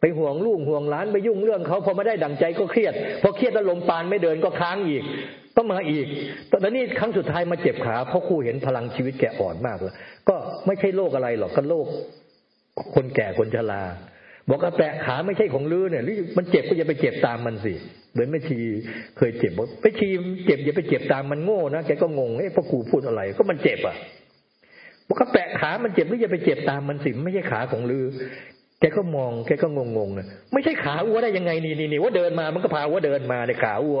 ไปห่วงลูกห่วงหลานไปยุ่งเรื่องเขาพอไม่ได้ดังใจก็เครียดพอเครียดแล้วลมปานไม่เดินก็ค้างอีกก็มาอีกตอนนี้ครั้งสุดท้ายมาเจ็บขาเพราะครูเห็นพลังชีวิตแกอ่อนมากเลยก็ไม่ใช่โรคอะไรหรอกก็โรคคนแก่คนชรา บอกว่าแปะขาไม่ใช่ของลือเนี่ยมันเจ็บก็อย่าไปเจ็บตามมันสิเหมือนแม่ชีเคยเจ็บบอกไปชีเจ็บอย่าไปเจ็บตามมันโง่นะแกก็งงเอ๊ะพ่อครูพูดอะไร ก็มันเจ็บอะบอกว่าแปะขามันเจ็บหรืออย่าไปเจ็บตามมันสิไม่ใช่ขาของลือแกก็มองแกก็งงงนะไม่ใช่ขาอัวได้ยังไงนี่นี่นี่ว่าเดินมามันก็พาว่าเดินมาในขาอัว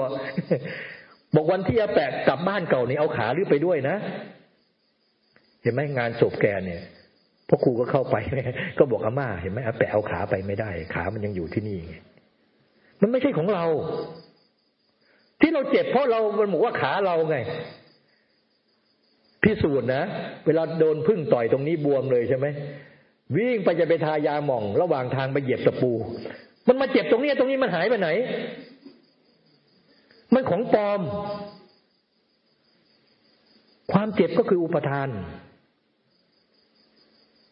บอกวันที่อาแปะกลับบ้านเก่านี่เอาขาลือไปด้วยนะ เห็นไหมงานศพแกเนี่ย พ่อครูก็เข้าไป ก็บอกอาม่าเห็นไหมอาแปะเอาขาไปไม่ได้ ขามันยังอยู่ที่นี่ไงมันไม่ใช่ของเรา ที่เราเจ็บเพราะเรามันบอกว่าขาเราไงพิสูจน์นะเวลาโดนพึ่งต่อยตรงนี้บวมเลยใช่ไหมวิ่งไปจะไปทายาหม่อง ระหว่างทางไปเหยียบตะปู มันมาเจ็บตรงนี้ตรงนี้มันหายไปไหน มันของปลอม ความเจ็บก็คืออุปทาน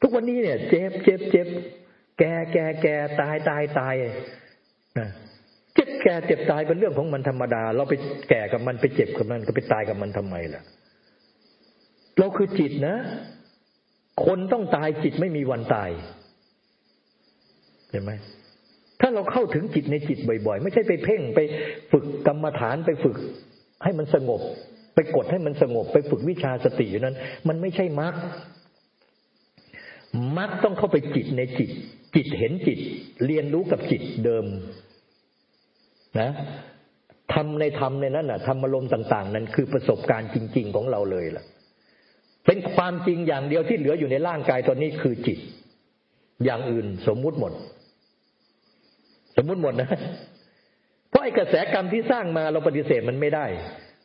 ทุกวันนี้เนี่ย เจ็บเจ็บเจ็บแก่แก่แก่ตายตายตายนะเจ็บแก่เจ็บตายเป็นเรื่องของมันธรรมดา เราไปแก่กับมันไปเจ็บกับมันก็ไปตายกับมันทำไมล่ะ เราคือจิตนะ คนต้องตายจิตไม่มีวันตายเห็นไหมถ้าเราเข้าถึงจิตในจิตบ่อย ๆ ไม่ใช่ไปเพ่งไปฝึกกรรมฐานไปฝึกให้มันสงบ ไปกดให้มันสงบ ไปฝึกวิชาสติอยู่นั้น มันไม่ใช่มรรค มรรคต้องเข้าไปจิตในจิต จิตเห็นจิต เรียนรู้กับจิตเดิม นะทำในธรรมในนั้นน่ะธรรมอารมณ์ต่าง ๆ นั้นคือประสบการณ์จริง ๆ ของเราเลยล่ะ เป็นความจริงอย่างเดียวที่เหลืออยู่ในร่างกายตอนนี้คือจิต อย่างอื่นสมมุติหมด สมมุติหมดนะเพราะไอ้กระแสกรรมที่สร้างมาเราปฏิเสธมันไม่ได้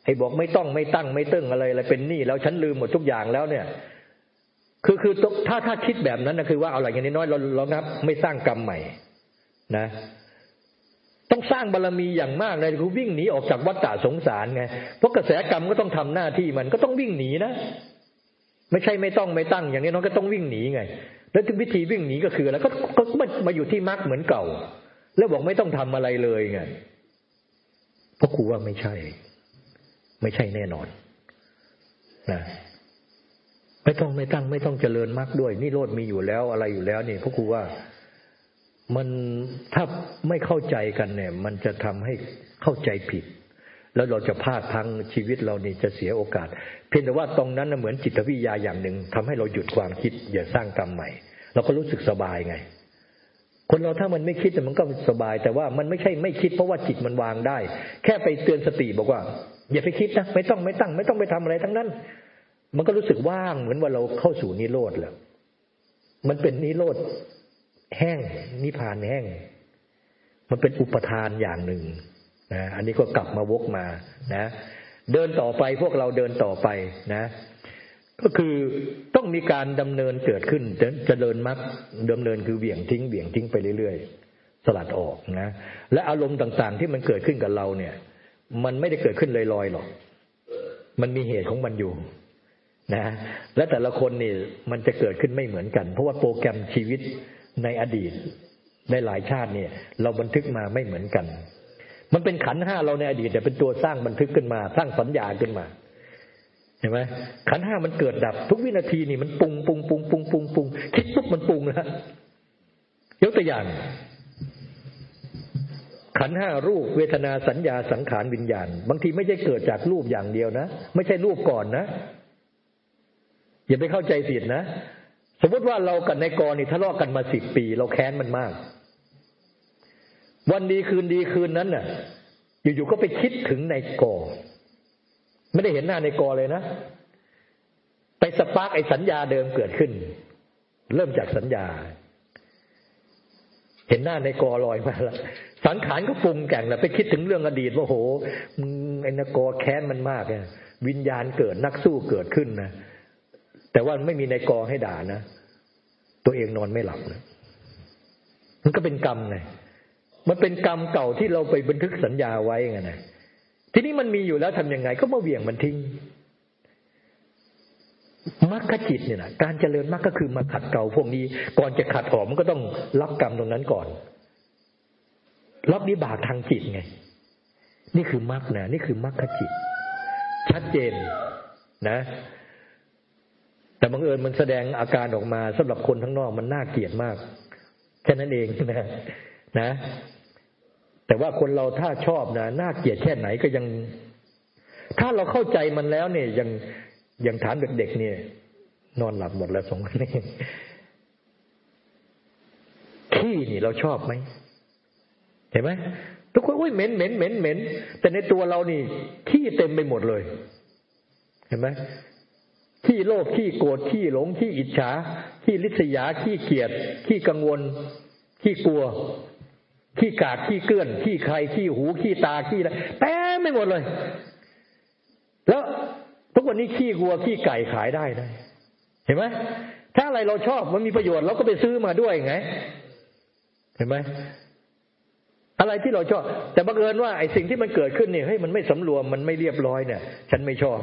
ให้บอกไม่ต้องไม่ตั้งไม่ตึ้งอะไรอะไรเป็นหนี้แล้วฉันลืมหมดทุกอย่างแล้วเนี่ย คือคือถ้าถ้าคิดแบบนั้นนะคือว่าเอาอะไรอย่างน้อยเราเรานับ ไม่สร้างกรรมใหม่ นะ ต้องสร้างบารรมีอย่างมากเลยคือวิ่งหนีออกจากวัฏฏะสงสารไงเพราะกระแสกรรมก็ต้องทำหน้าที่มันก็ต้องวิ่งหนีนะไม่ใช่ไม่ต้องไม่ตั้ง อย่างนี้น้องก็ต้องวิ่งหนีไง แล้ววิธีวิ่งหนีก็คืออะไรก็ก็มาอยู่ที่มรรคเหมือนเก่า แล้วบอกไม่ต้องทำอะไรเลยไงเพราะครูว่าไม่ใช่ ไม่ใช่แน่นอน นะ ไม่ต้องไม่ตั้งไม่ต้องเจริญมากด้วยนี่โลดมีอยู่แล้วอะไรอยู่แล้วนี่พระครูว่ามันถ้าไม่เข้าใจกันเนี่ย มันจะทำให้เข้าใจผิด แล้วเราจะพลาดทั้งชีวิตเรานี่จะเสียโอกาส เพียงแต่ว่าตรงนั้นเหมือนจิตวิทยาอย่างหนึ่งทำให้เราหยุดความคิด อย่าสร้างกรรมใหม่เราก็รู้สึกสบายไง คนเราถ้ามันไม่คิดมันก็สบาย แต่ว่ามันไม่ใช่ไม่คิดเพราะว่าจิตมันวางได้ แค่ไปเตือนสติบอกว่า อย่าไปคิดนะไม่ต้องไม่ตั้ง ไม่ต้องไปทำอะไรทั้งนั้น มันก็รู้สึกว่างเหมือนว่าเราเข้าสู่นิโรธแล้วมันเป็นนิโรธแห้งนิพานแห้ง มันเป็นอุปทานอย่างหนึ่งนะอันนี้ก็กลับมาวกมานะ เดินต่อไปพวกเราเดินต่อไปนะ ก็คือต้องมีการดำเนินเกิดขึ้นจะเจริญมรรคดำเนินคือเบี่ยงทิ้งเบี่ยงทิ้งไปเรื่อยๆสลัดออกนะ และอารมณ์ต่างๆ ที่มันเกิดขึ้นกับเราเนี่ย มันไม่ได้เกิดขึ้นลอยๆหรอก มันมีเหตุของมันอยู่ นะและแต่ละคนนี่มันจะเกิดขึ้นไม่เหมือนกัน เพราะว่าโปรแกรมชีวิตในอดีตในหลายชาติเนี่ย เราบันทึกมาไม่เหมือนกัน มันเป็นขันห้าเราในอดีตแต่เป็นตัวสร้างบันทึกขึ้นมา สร้างสัญญาขึ้นมาเห็นไหมขันห้ามันเกิดดับ ทุกวินาทีนี่มันปรุงปรุงปรุงปรุงปรุงปรุงคิดปุ๊บมันปรุงแล้วยกตัวอย่าง ขันห้ารูปเวทนาสัญญาสังขารวิญญาณ บางทีไม่ใช่เกิดจากรูปอย่างเดียวนะ ไม่ใช่รูปก่อนนะ อย่าไปเข้าใจผิดนะ สมมติว่าเรากับนายกรนี่ทะเลาะกันมาสิบปี เราแค้นมันมาก วันดีคืนดีคืนนั้นน่ะ อยู่ๆก็ไปคิดถึงนายกรไม่ได้เห็นหน้าในกอเลยนะ ไปสปาร์กไอ้สัญญาเดิมเกิดขึ้น เริ่มจากสัญญา เห็นหน้าในกอลอยมาแล้วสังขารก็ปรุงแต่งแล้วไปคิดถึงเรื่องอดีตว่าโหมึงไอ้นกอแค้นมันมากเนี่ยวิญญาณเกิดนักสู้เกิดขึ้นนะ แต่ว่าไม่มีในกอให้ด่านะ ตัวเองนอนไม่หลับนะมันก็เป็นกรรมไงมันเป็นกรรมเก่าที่เราไปบันทึกสัญญาไว้ไงนะทีนี้มันมีอยู่แล้วทํำยังไง ก็มาเวี่ยงมันทิ้งมรรคจิตเนี่ยนะการเจริญมรรคก็คือมาขัดเกลาพวกนี้ ก่อนจะขัดออมก็ต้องรับกรรมตรงนั้นก่อน รับนิบากทางจิตไง นี่คือมรรคนะนี่คือมรรคจิต ชัดเจนนะ แต่บังเอิญมันแสดงอาการออกมาสำหรับคนทั้งนอกมันน่าเกลียดมาก แค่นั้นเองนะนะ แต่ว่าคนเราถ้าชอบนะน่าเกลียดแค่ไหนก็ยัง ถ้าเราเข้าใจมันแล้วเนี่ยยังยังถามเด็กๆเนี่ย นอนหลับหมดแล้วสองคนนี้ขี้นี่เราชอบไหมเห็นไหมทุกคนอุ้ยเหม็นเหม็นเหม็นเหม็นแต่ในตัวเรานี่ขี้เต็มไปหมดเลย เห็นไหม ขี้โลภขี้โกรธขี้หลงขี้อิจฉาขี้ลิษยาขี้เกียจขี้กังวลขี้กลัวขี้กากขี้เกื้อนขี้ใครขี้หูขี้ตาขี้อะไรแต้ไม่หมดเลย แล้วทุกวันนี้ขี้วัวขี้ไก่ขายได้นะเห็นไหมถ้าอะไรเราชอบมันมีประโยชน์เราก็ไปซื้อมาด้วยไง เห็นไหมอะไรที่เราชอบ แต่บังเอิญว่าไอ้สิ่งที่มันเกิดขึ้นเนี่ยเฮ้ยมันไม่สำรวมมันไม่เรียบร้อยเนี่ย ฉันไม่ชอบ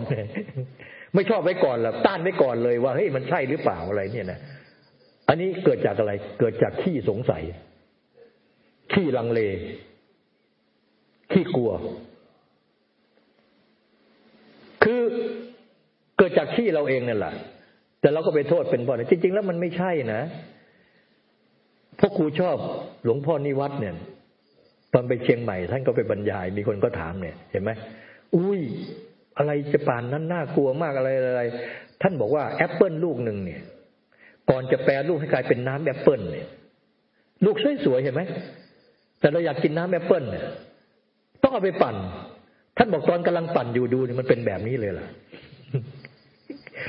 ไม่ชอบไว้ก่อนหรอกต้านไว้ก่อนเลยว่าเฮ้ยมันใช่หรือเปล่าอะไรเนี่ยนะอันนี้เกิดจากอะไร เกิดจากขี้สงสัย ขี้ลังเล ขี้กลัว คือเกิดจากขี้เราเองนั่นแหละแต่เราก็ไปโทษเป็นพ่อจริง ๆ แล้วมันไม่ใช่นะพวกครูชอบหลวงพ่อนิวัตเนี่ย ตอนไปเชียงใหม่ ท่านก็ไปบรรยาย มีคนก็ถามเนี่ย เห็นไหมอุ้ย อะไรจะปานนั้นน่ากลัวมากอะไรอะไร ท่านบอกว่าแอปเปิลลูกหนึ่งเนี่ย ก่อนจะแปรรูปให้กลายเป็นน้ำแอปเปิลเนี่ย ลูกสวยๆเห็นไหม แต่เราอยากกินน้ำแอปเปิลเนี่ยต้องเอาไปปั่น ท่านบอกตอนกำลังปั่นอยู่ดูนี่มันเป็นแบบนี้เลยล่ะ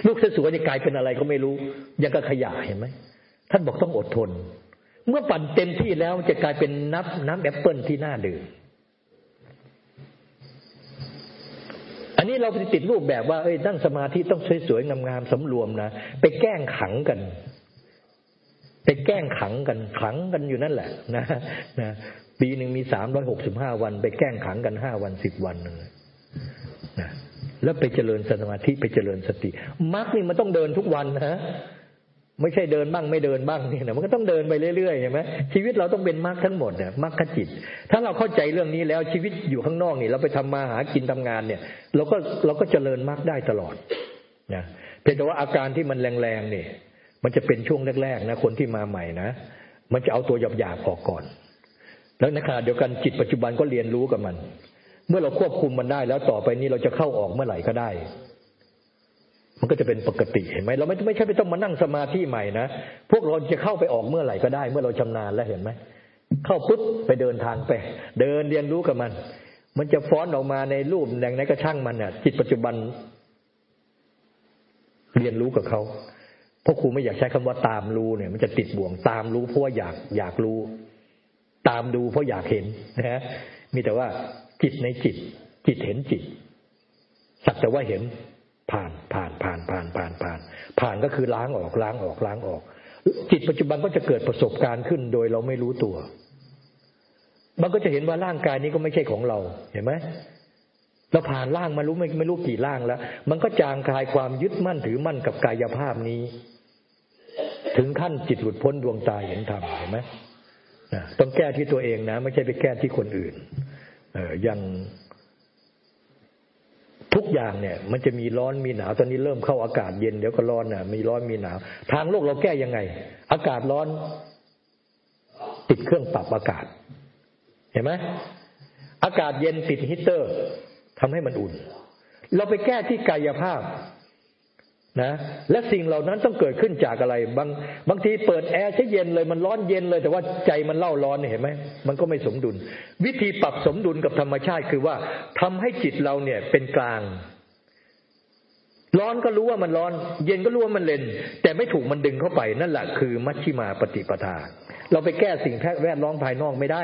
ลูกสวยๆจะกลายเป็นอะไรก็ไม่รู้ ยังกับขยะเห็นไหม ท่านบอกต้องอดทน เมื่อปั่นเต็มที่แล้วจะกลายเป็นน้ำน้ำแอปเปิลที่น่าดื่ม อันนี้เราไปติดรูปแบบว่าเอ้ยนั่งสมาธิต้องสวยๆงามๆสำรวมนะไปแกล้งขังกัน ไปแกล้งขังกันขังกันอยู่นั่นแหละ นะนะปีหนึ่งมีสามร้อยหกสิบห้าวัน ไปแกล้งขังกันห้าวันสิบวันนะแล้วไปเจริญสมาธิไปเจริญสติมรรคนี่มันต้องเดินทุกวันนะ ไม่ใช่เดินบ้างไม่เดินบ้างเนี่นะมันก็ต้องเดินไปเรื่อยๆใช่ไหมชีวิตเราต้องเป็นมรรคทั้งหมดเนี่ยมรรคจิต ถ้าเราเข้าใจเรื่องนี้แล้วชีวิตอยู่ข้างนอกนี่เราไปทำมาหากินทำงานเนี่ย เราก็เราก็เจริญมรรคได้ตลอดนะเพียงแต่ว่าอาการที่มันแรงๆเนี่ยมันจะเป็นช่วงแรกๆนะคนที่มาใหม่นะมันจะเอาตัวหยาบๆออกก่อน แล้วในขณะเดียวกันจิตปัจจุบันก็เรียนรู้กับมัน เมื่อเราควบคุมมันได้แล้วต่อไปนี้เราจะเข้าออกเมื่อไหร่ก็ได้ มันก็จะเป็นปกติเห็นไหมเราไม่ไม่ใช่ไปต้องมานั่งสมาธิใหม่นะพวกเราจะเข้าไปออกเมื่อไหร่ก็ได้ เมื่อเราชำนาญแล้วเห็นไหมเข้าปุ๊บไปเดินทางไป เดินเรียนรู้กับมัน มันจะฟ้อนออกมาในรูปแดงไหนก็ช่างมันเนี่ยจิตปัจจุบัน เรียนรู้กับเขาเพราะครูไม่อยากใช้คำว่าตามรู้เนี่ย มันจะติดบ่วงตามรู้เพราะว่าอยากอยากรู้ ตามดูเพราะอยากเห็นนะฮะมีแต่ว่าจิตในจิต จิตเห็นจิตสักแต่ว่าเห็น ผ่านผ่านผ่านผ่านผ่านผ่าน ผ่านก็คือล้างออกล้างออกล้างออก จิตปัจจุบันก็จะเกิดประสบการณ์ขึ้นโดยเราไม่รู้ตัว มันก็จะเห็นว่าร่างกายนี้ก็ไม่ใช่ของเราเห็นไหมเราผ่านร่างมารู้ไม่ไม่รู้กี่ร่างแล้ว มันก็จางคลายความยึดมั่นถือมั่นกับกายภาพนี้ ถึงขั้นจิตหลุดพ้นดวงตาเห็นธรรมเห็นไหมต้องแก้ที่ตัวเองนะ ไม่ใช่ไปแก้ที่คนอื่น เออยัง ทุกอย่างเนี่ย มันจะมีร้อนมีหนาวตอนนี้เริ่มเข้าอากาศเย็นเดี๋ยวก็ร้อนอะมีร้อนมีหนาว ทางโลกเราแก้ยังไง อากาศร้อน ติดเครื่องปรับอากาศ เห็นไหมอากาศเย็นติดฮีเตอร์ทำให้มันอุ่น เราไปแก้ที่กายภาพ นะ และสิ่งเหล่านั้นต้องเกิดขึ้นจากอะไร บางบางทีเปิดแอร์ใช้เย็นเลยมันร้อนเย็นเลย แต่ว่าใจมันเล่าร้อนเห็นไหมมันก็ไม่สมดุล วิธีปรับสมดุลกับธรรมชาติคือว่าทำให้จิตเราเนี่ยเป็นกลาง ร้อนก็รู้ว่ามันร้อน เย็นก็รู้ว่ามันเล่นแต่ไม่ถูกมันดึงเข้าไปนั่นแหละคือมัชชิมาปฏิปทา เราไปแก้สิ่งแวดล้อมภายนอกไม่ได้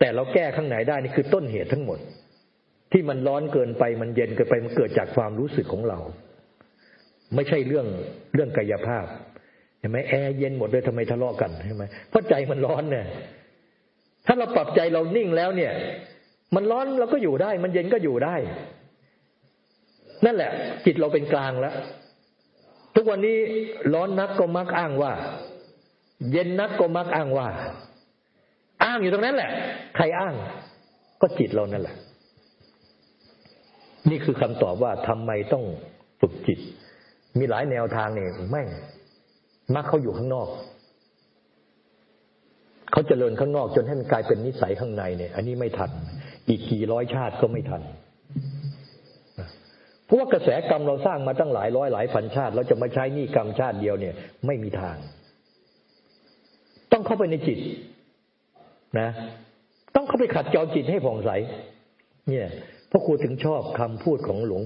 แต่เราแก้ข้างไหนได้นี่คือต้นเหตุทั้งหมด ที่มันร้อนเกินไปมันเย็นเกินไปมันเกิดจากความรู้สึกของเรา ไม่ใช่เรื่องเรื่องกายภาพเห็นไหมแอร์เย็นหมดเลยทำไมทะเลาะกันใช่ไหมเพราะใจมันร้อนเนี่ยถ้าเราปรับใจเรานิ่งแล้วเนี่ย มันร้อนเราก็อยู่ได้ มันเย็นก็อยู่ได้ นั่นแหละ จิตเราเป็นกลางแล้ว ทุกวันนี้ร้อนนักก็มักอ้างว่า เย็นนักก็มักอ้างว่า อ้างอยู่ตรงนั้นแหละ ใครอ้าง ก็จิตเรานั่นแหละ นี่คือคำตอบว่าทำไมต้องฝึกจิต มีหลายแนวทางเนี่ยแม่งมักเขาอยู่ข้างนอกเขาเจริญข้างนอก จนให้มันกลายเป็นนิสัยข้างในเนี่ย อันนี้ไม่ทัน อีกกี่ร้อยชาติก็ไม่ทันเพราะว่ากระแสกรรมเราสร้างมาตั้งหลายร้อยหลายพันชาติ เราจะมาใช้นี่กรรมชาติเดียวเนี่ย ไม่มีทาง ต้องเข้าไปในจิต นะ ต้องเข้าไปขัดเกลาจิตให้ผ่องใส เนี่ยพราะครูถึงชอบคำพูดของหลวง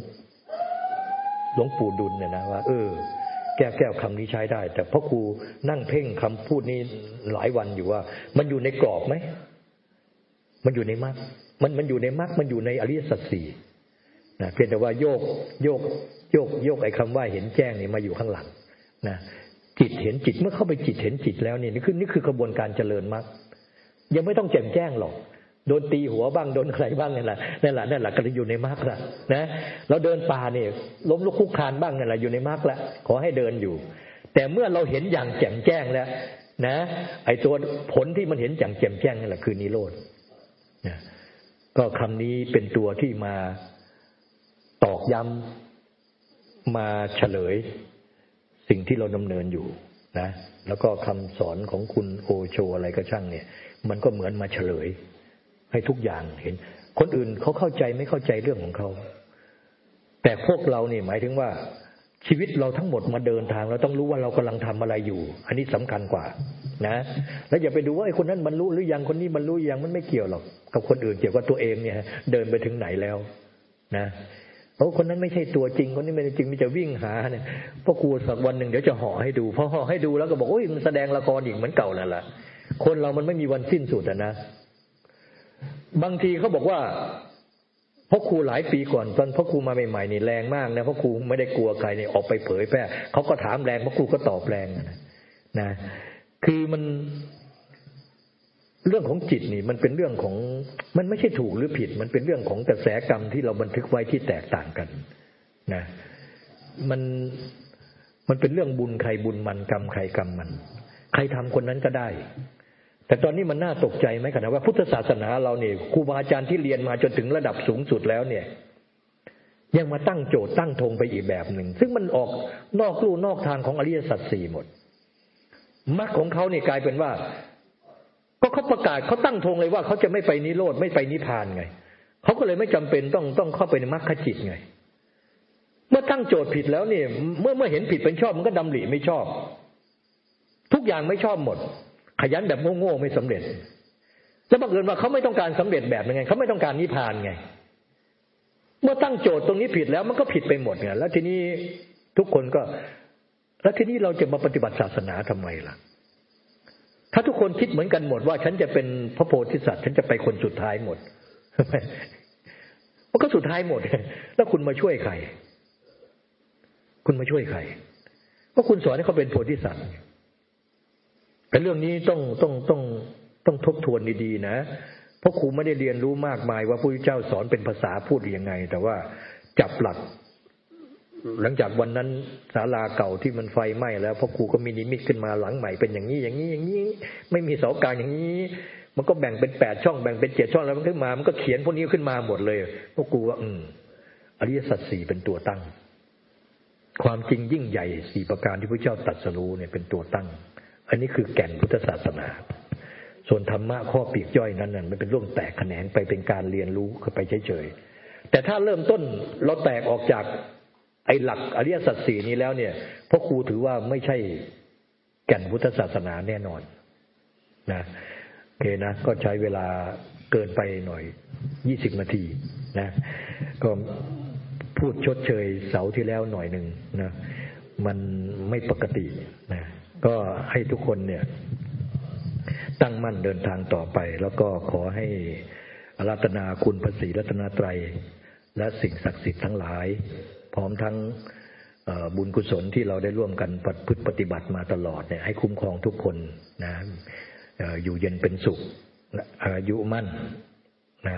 หลวงปู่ดุลเนี่ยนะว่า เออ แก้วแก้วคำนี้ใช้ได้ แต่พ่อครูนั่งเพ่งคำพูดนี้หลายวันอยู่ว่า มันอยู่ในกรอบไหมมันอยู่ในมรรคมันมันอยู่ในมรรคมันอยู่ในอริยสัจสี่นะเพียงแต่ว่าโยกโยกโยกโยกไอ้คำว่าเห็นแจ้งนี่มาอยู่ข้างหลังนะจิตเห็นจิตเมื่อเข้าไปจิตเห็นจิตแล้วนี่นี่คือนี่คือกระบวนการเจริญมรรคยังไม่ต้องแจ่มแจ้งหรอก โดนตีหัวบ้างโดนใครบ้างนี่แหละนั่นแหละนั่นแหละก็อยู่ในมรรคละนะเราเดินป่าเนี่ยล้มลุกคุกคานบ้างนั่นแหละอยู่ในมรรคละขอให้เดินอยู่ แต่เมื่อเราเห็นอย่างแจ่มแจ้งแล้ว นะ ไอ้ตัวผลที่มันเห็นอย่างแจ่มแจ้งนั่นแหละคือนิโรธนะก็คำนี้เป็นตัวที่มาตอกย้ำมาเฉลย สิ่งที่เราดำเนินอยู่นะ แล้วก็คำสอนของคุณโอโชอะไรก็ช่างเนี่ย มันก็เหมือนมาเฉลย ให้ทุกอย่างเห็น คนอื่นเขาเข้าใจไม่เข้าใจเรื่องของเขา แต่พวกเราเนี่ยหมายถึงว่า ชีวิตเราทั้งหมดมาเดินทาง เราต้องรู้ว่าเรากำลังทำอะไรอยู่ อันนี้สำคัญกว่า นะ แล้วอย่าไปดูว่าไอ้คนนั้นบรรลุหรือยังคนนี้บรรลุยังมันไม่เกี่ยวหรอกกับคนอื่นเกี่ยวกับตัวเองเนี่ย เดินไปถึงไหนแล้ว นะโอ้คนนั้นไม่ใช่ตัวจริงคนนี้ไม่จริงมันจะวิ่งหาเนี่ยพ่อครูสักวันหนึ่งเดี๋ยวจะห่อให้ดูพอห่อให้ดูแล้วก็บอกโอ้ยมันแสดงละครอีกเหมือนเก่านั่นแหละคนเรามันไม่มีวันสิ้นสุดนะ บางทีเขาบอกว่าพ่อครูหลายปีก่อนตอนพ่อครูมาใหม่ๆนี่แรงมากนะพ่อครูไม่ได้กลัวใครเนี่ยออกไปเผยแพร่เขาก็ถามแรงพ่อครูก็ตอบแรงนะนะ คือมันเรื่องของจิตนี่ มันเป็นเรื่องของ มันไม่ใช่ถูกหรือผิด มันเป็นเรื่องของกระแสกรรมที่เราบันทึกไว้ที่แตกต่างกันนะมันมันเป็นเรื่องบุญใครบุญมันกรรมใครกรรมมัน ใครทำคนนั้นก็ได้ แต่ตอนนี้มันน่าตกใจไหมขนาดว่าพุทธศาสนาเราเนี่ยครูบาอาจารย์ที่เรียนมาจนถึงระดับสูงสุดแล้วเนี่ย ยังมาตั้งโจทย์ตั้งธงไปอีกแบบหนึ่ง ซึ่งมันออกนอกลู่นอกทางของอริยสัจสี่หมดมรรคของเขาเนี่ยกลายเป็นว่า ก็เขาประกาศเขาตั้งธงเลยว่าเขาจะไม่ไปนิโรธไม่ไปนิพพานไงเขาก็เลยไม่จำเป็นต้องต้องเข้าไปในมรรคจิตไง เมื่อตั้งโจทย์ผิดแล้วเนี่ย เมื่อเมื่อเห็นผิดเป็นชอบมันก็ดำริไม่ชอบ ทุกอย่างไม่ชอบหมด ขยันแบบโง่ๆไม่สำเร็จ แล้วบังเอิญว่าเขาไม่ต้องการสำเร็จแบบยังไงเขาไม่ต้องการนิพพานไง เมื่อตั้งโจทย์ตรงนี้ผิดแล้วมันก็ผิดไปหมดไงแล้วทีนี้ทุกคนก็ แล้วทีนี้เราจะมาปฏิบัติศาสนาทำไมล่ะ ถ้าทุกคนคิดเหมือนกันหมดว่า ฉันจะเป็นพระโพธิสัตว์ ฉันจะไปคนสุดท้ายหมดมันก็สุดท้ายหมด แล้วคุณมาช่วยใคร คุณมาช่วยใคร เพราะคุณสอนให้เขาเป็นโพธิสัตว์ แต่เรื่องนี้ต้องต้องต้องต้องทบทวนดีๆนะ เพราะครูไม่ได้เรียนรู้มากมายว่าพระพุทธเจ้าสอนเป็นภาษาพูดยังไง แต่ว่าจับหลัก หลังจากวันนั้นศาลาเก่าที่มันไฟไหม้แล้วพ่อครูก็มีนิมิตขึ้นมาหลังใหม่เป็นอย่างนี้อย่างนี้อย่างนี้ ไม่มีเสากลางอย่างนี้ มันก็แบ่งเป็นแปดช่องแบ่งเป็นเจ็ดช่องแล้วมันขึ้นมามันก็เขียนพวกนี้ขึ้นมาหมดเลยพ่อครูว่าอืมอริยสัจสี่เป็นตัวตั้ง ความจริงยิ่งใหญ่สี่ประการที่พระเจ้าตรัสรู้เนี่ยเป็นตัวตั้ง อันนี้คือแก่นพุทธศาสนา ส่วนธรรมะข้อปีกย่อยนั้นนั่นมันเป็นเรื่องแตกแขนงไปเป็นการเรียนรู้เข้าไปเฉยๆแต่ถ้าเริ่มต้นเราแตกออกจากไอ้หลักอริยสัจสี่นี้แล้วเนี่ยพ่อครูถือว่าไม่ใช่แก่นพุทธศาสนาแน่นอนนะโอเคนะ ก็ใช้เวลาเกินไปหน่อยยี่สิบนาทีนะ ก็พูดชดเชยเสาที่แล้วหน่อยหนึ่งนะ มันไม่ปกตินะ ก็ให้ทุกคนเนี่ย ตั้งมั่นเดินทางต่อไป แล้วก็ขอให้อรัตนาคุณภาษีรัตนาไตรและสิ่งศักดิ์สิทธิ์ทั้งหลาย พร้อมทั้งบุญกุศลที่เราได้ร่วมกันปฏิปฏิบัติมาตลอดเนี่ยให้คุ้มครองทุกคนนะอยู่เย็นเป็นสุขอายุมั่นนะ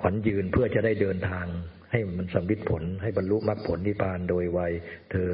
ขวัญยืนเพื่อจะได้เดินทางให้มันสำลิดผลให้บรรลุมรรคผลนิพพานโดยไวเธอ